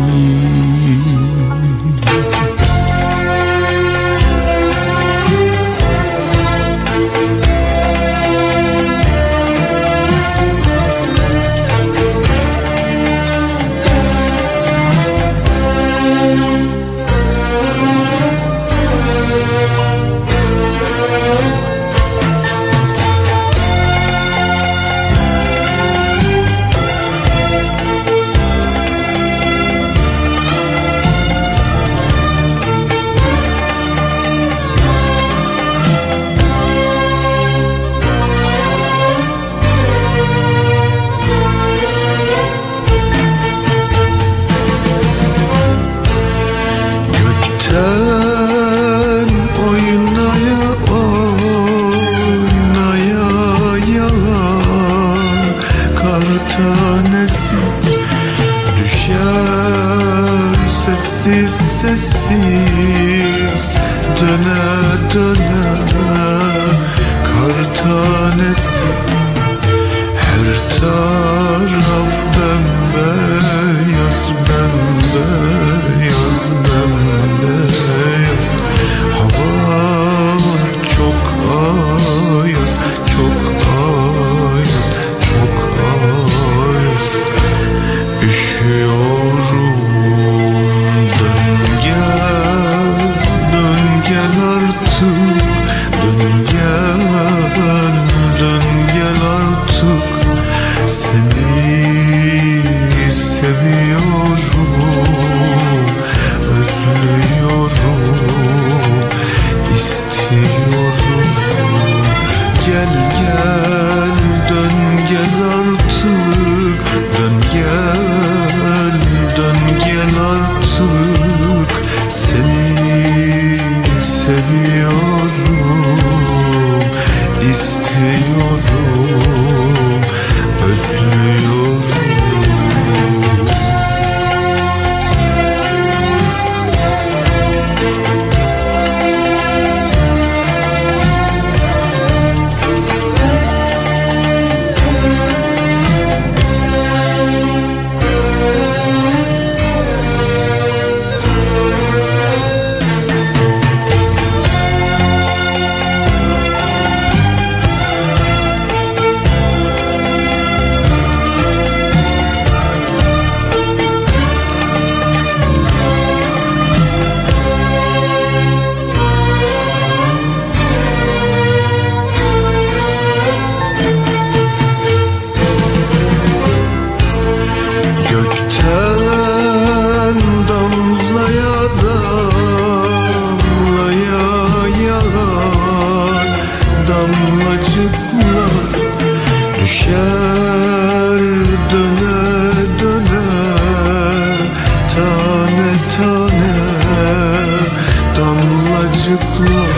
to close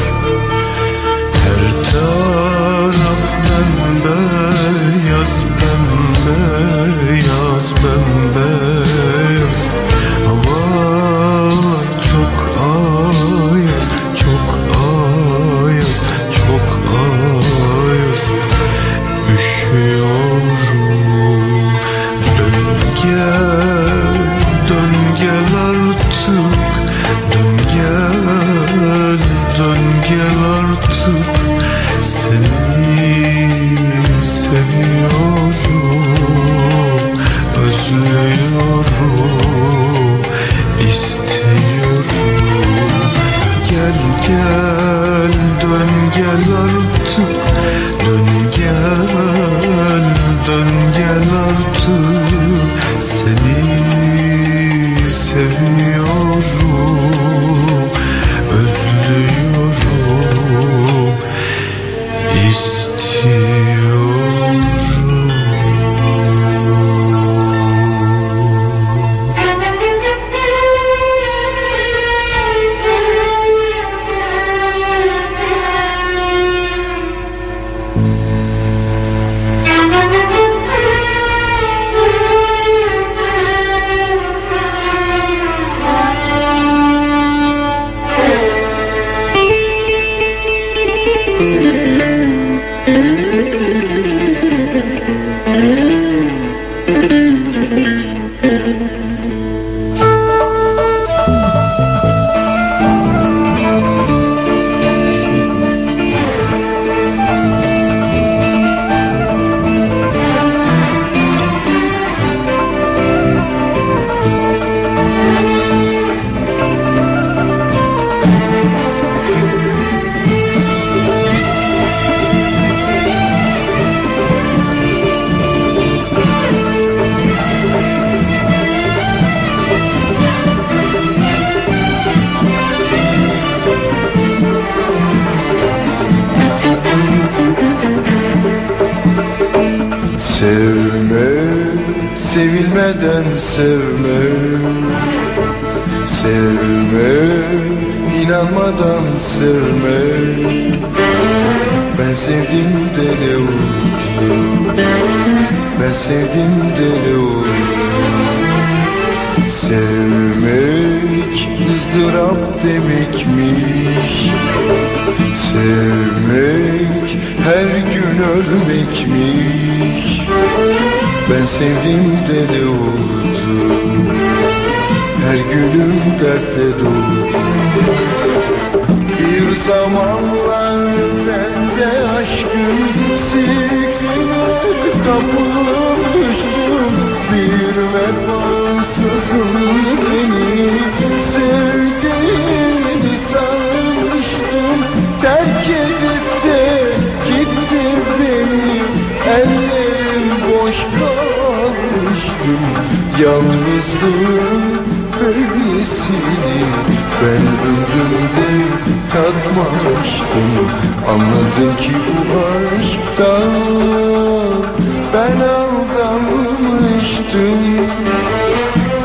aldanmıştım.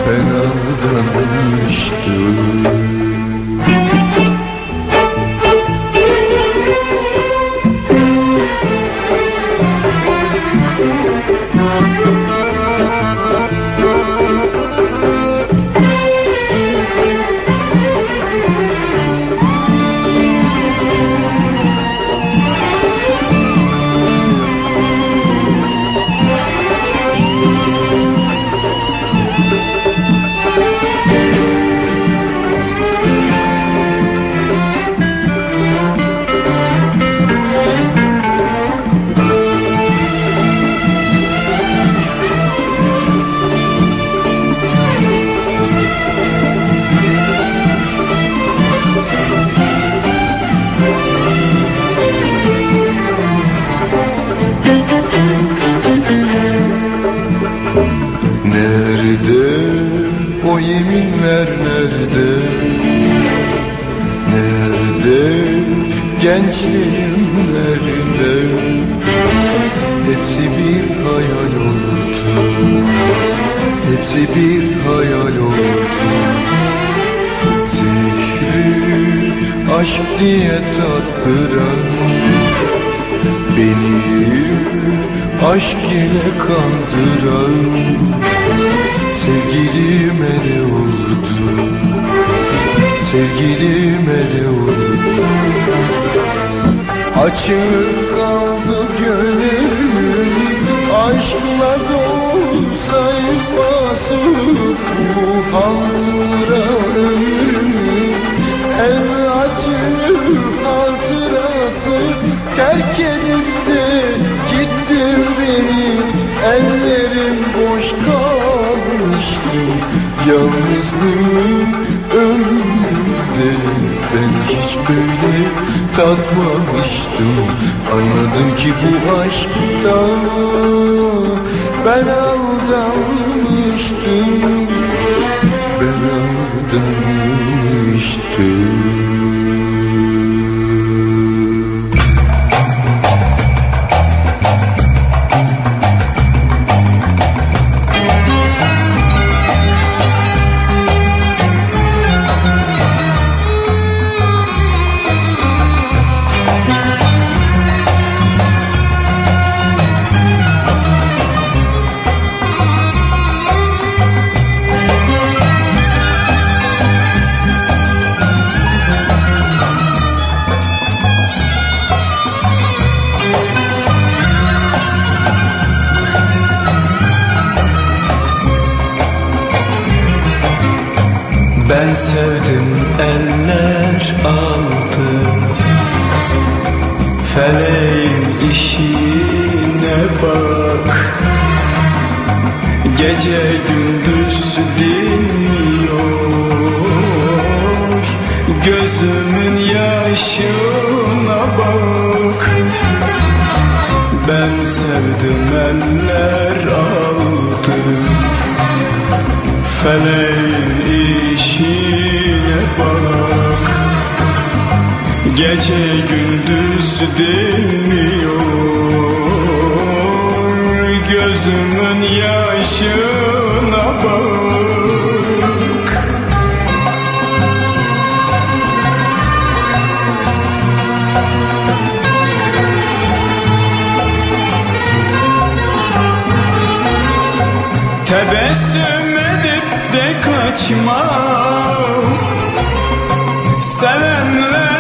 Ben aldanmıştım yeminler nerede Nerede gençliğim nerede? Hepsi bir hayal oldu. Hepsi bir hayal oldu. Zehri aşk diye tattıran Benim aşk ile kandıran Sevgilime ne oldu Sevgilime ne oldu Açık kaldı gönlümün Aşkla dolu sayfası Bu hatıra ömrümün. En acı hatırası Terk edip de gittin beni Ellerim boş kalmıştım Yalnızlığım ömrümde Ben hiç böyle tatmamıştım Anladım ki bu aşkta Ben aldanmıştım. Ben aldanmıştım işine bak. Gece gündüz dinmiyor. Gözümün yaşına bak. Ben sevdim eller aldı. Feleğin Gece gündüz dinmiyor. Gözümün yaşına bak. Tebessüm edip de kaçma. Sevenler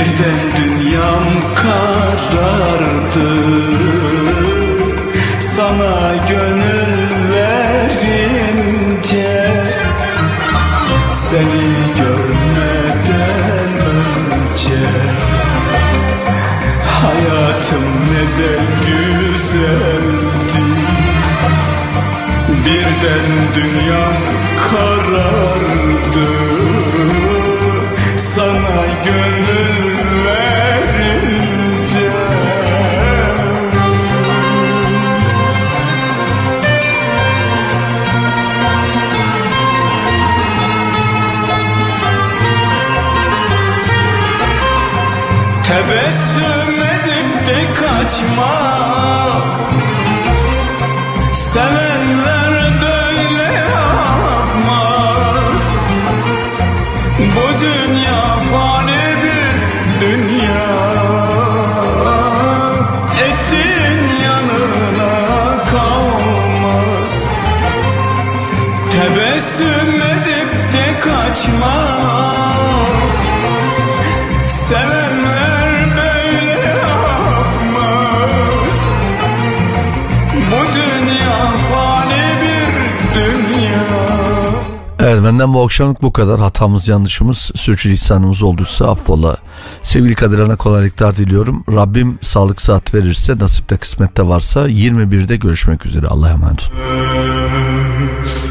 Birden dünyam karardı. Sana gönül verince Seni görmeden önce Hayatım ne de güzeldi. Birden dünyam karardı. Sana gönül Tebessüm edip de kaçma. Sevenler Evet benden bu akşamlık bu kadar. Hatamız yanlışımız sürçülisanımız olduysa affola. Sevgili Kadir kolaylıklar diliyorum. Rabbim sağlık saat verirse nasipte kısmette varsa 21'de görüşmek üzere. Allah'a emanet olun.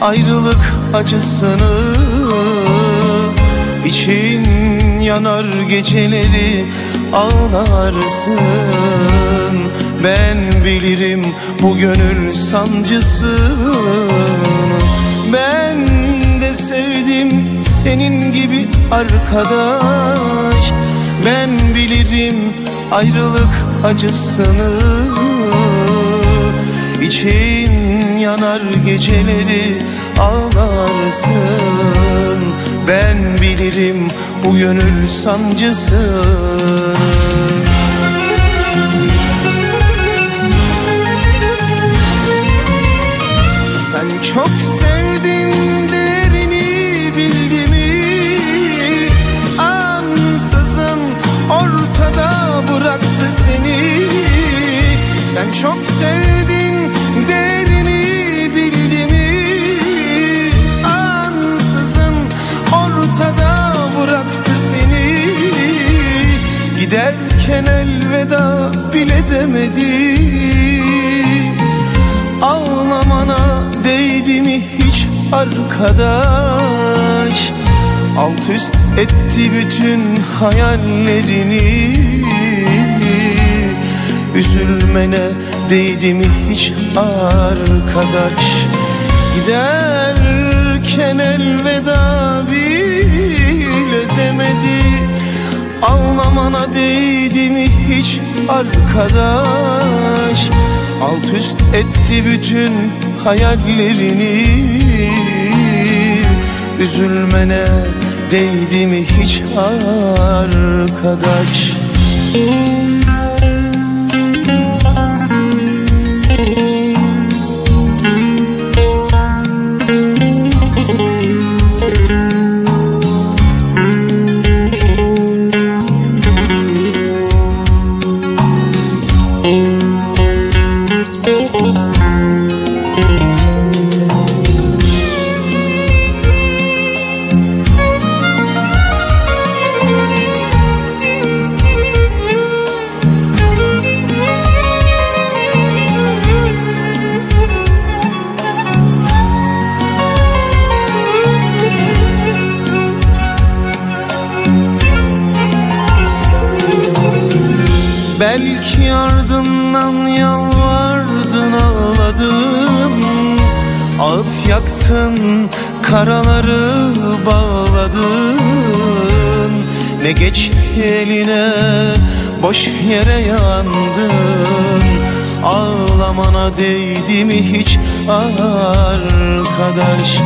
Ayrılık acısını İçin yanar geceleri ağlarsın. Ben bilirim bu gönül sancısını Ben de sevdim senin gibi arkadaş. Ben bilirim ayrılık acısını. İçin yanar geceleri ağlarsın. Ben bilirim bu gönül sancısı. Sen çok sevdin derini bildi mi Ansızın ortada bıraktı seni. Sen çok bile demedi. Ağlamana değdi mi hiç arkadaş? Alt üst etti bütün hayallerini. Üzülmene değdi mi hiç arkadaş? Giderken elveda bile demedi. Ağlamana değdi mi hiç arkadaş. Alt üst etti bütün hayallerini. Üzülmene değdi mi hiç arkadaş? Belki Ağıt yaktın karaları bağladın. Ne geçti eline boş yere yandın. Ağlamana değdi mi hiç arkadaş?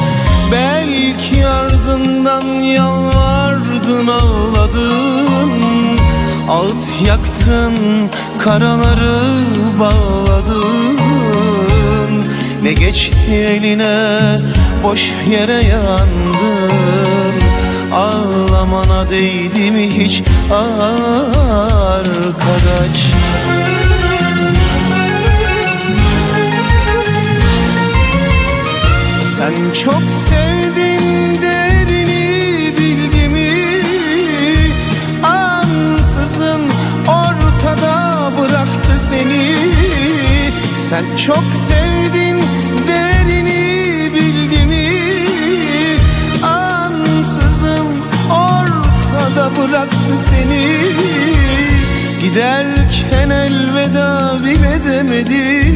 Belki ardından yalvardın ağladın. Ağıt yaktın karaları bağladın Ne geçti eline boş yere yandın. Ağlamana değdi mi hiç arkadaş? Sen çok sevdin Sen çok sevdin derini bildi mi? Ansızın ortada bıraktı seni. Giderken elveda bile demedi.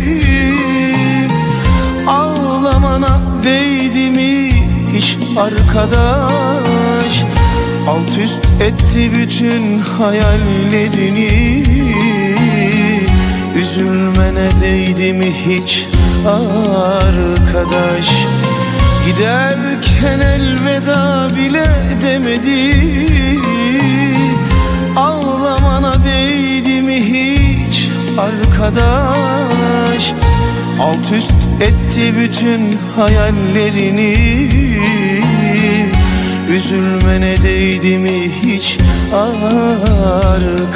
Ağlamana değdi mi hiç arkadaş? Alt üst etti bütün hayallerini Üzülmene değdi mi hiç arkadaş? Giderken elveda bile demedi. Ağlamana değdi mi hiç arkadaş? Alt üst etti bütün hayallerini. Üzülmene değdi mi hiç arkadaş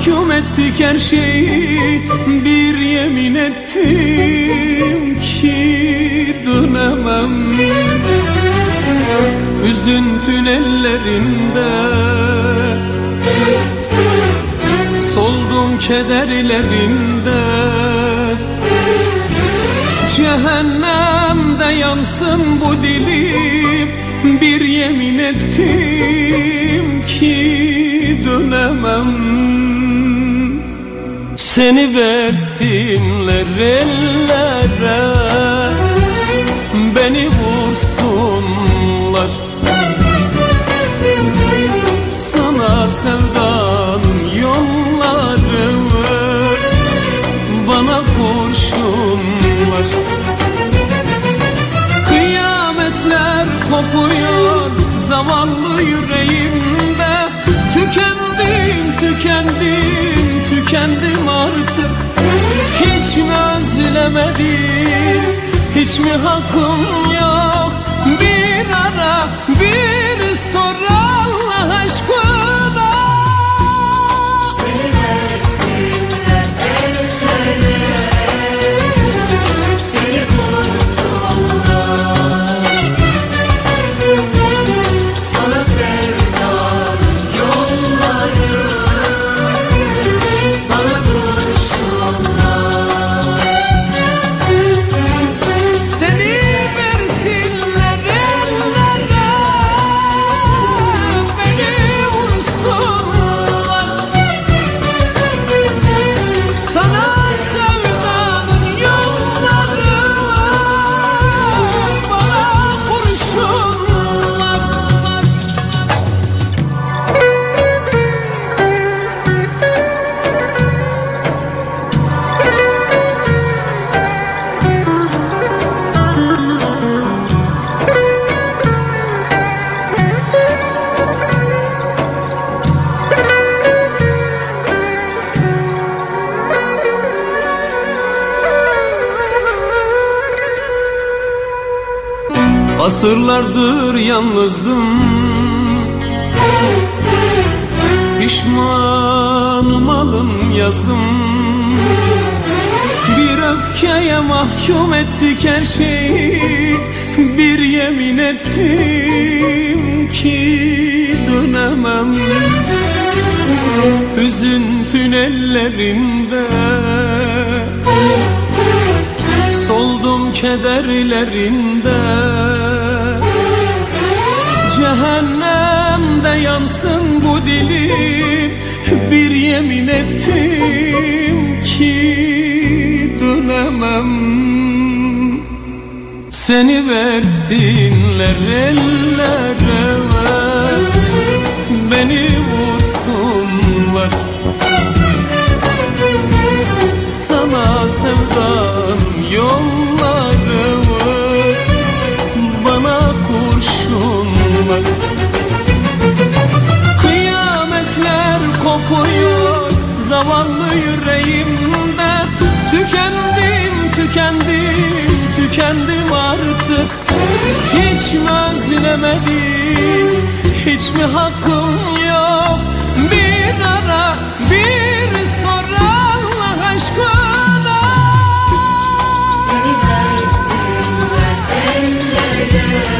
mahkum ettik her şeyi. Bir yemin ettim ki dönemem Üzüntün ellerinde. Soldum kederlerinde. Cehennemde yansın bu dilim. Bir yemin ettim ki dönemem Seni versinler ellere. Beni vursunlar. Sana sevdan yolları Bana kurşunlar Kıyametler kopuyor zavallı yüreğimde. Tükendim, tükendim, tükendim Hiç mi özlemedim, hiç mi hakkım yok Asırlardır yalnızım. Pişmanım alın yazım. Bir öfkeye mahkum ettik her şeyi. Bir yemin ettim ki dönemem. Hüzün tünellerinde Soldum kederlerinde Cehennemde yansın bu dilim. Bir yemin ettim ki dönemem. Seni versinler ellere Beni vursunlar. Sana sevdan yollarımı kurşunlar Kıyametler kopuyor zavallı yüreğimde. Tükendim, tükendim, tükendim artık. Hiç mi özlemedim, hiç mi hakkım yok? Bir ara, bir sor Allah aşkına. Seni versinler ellere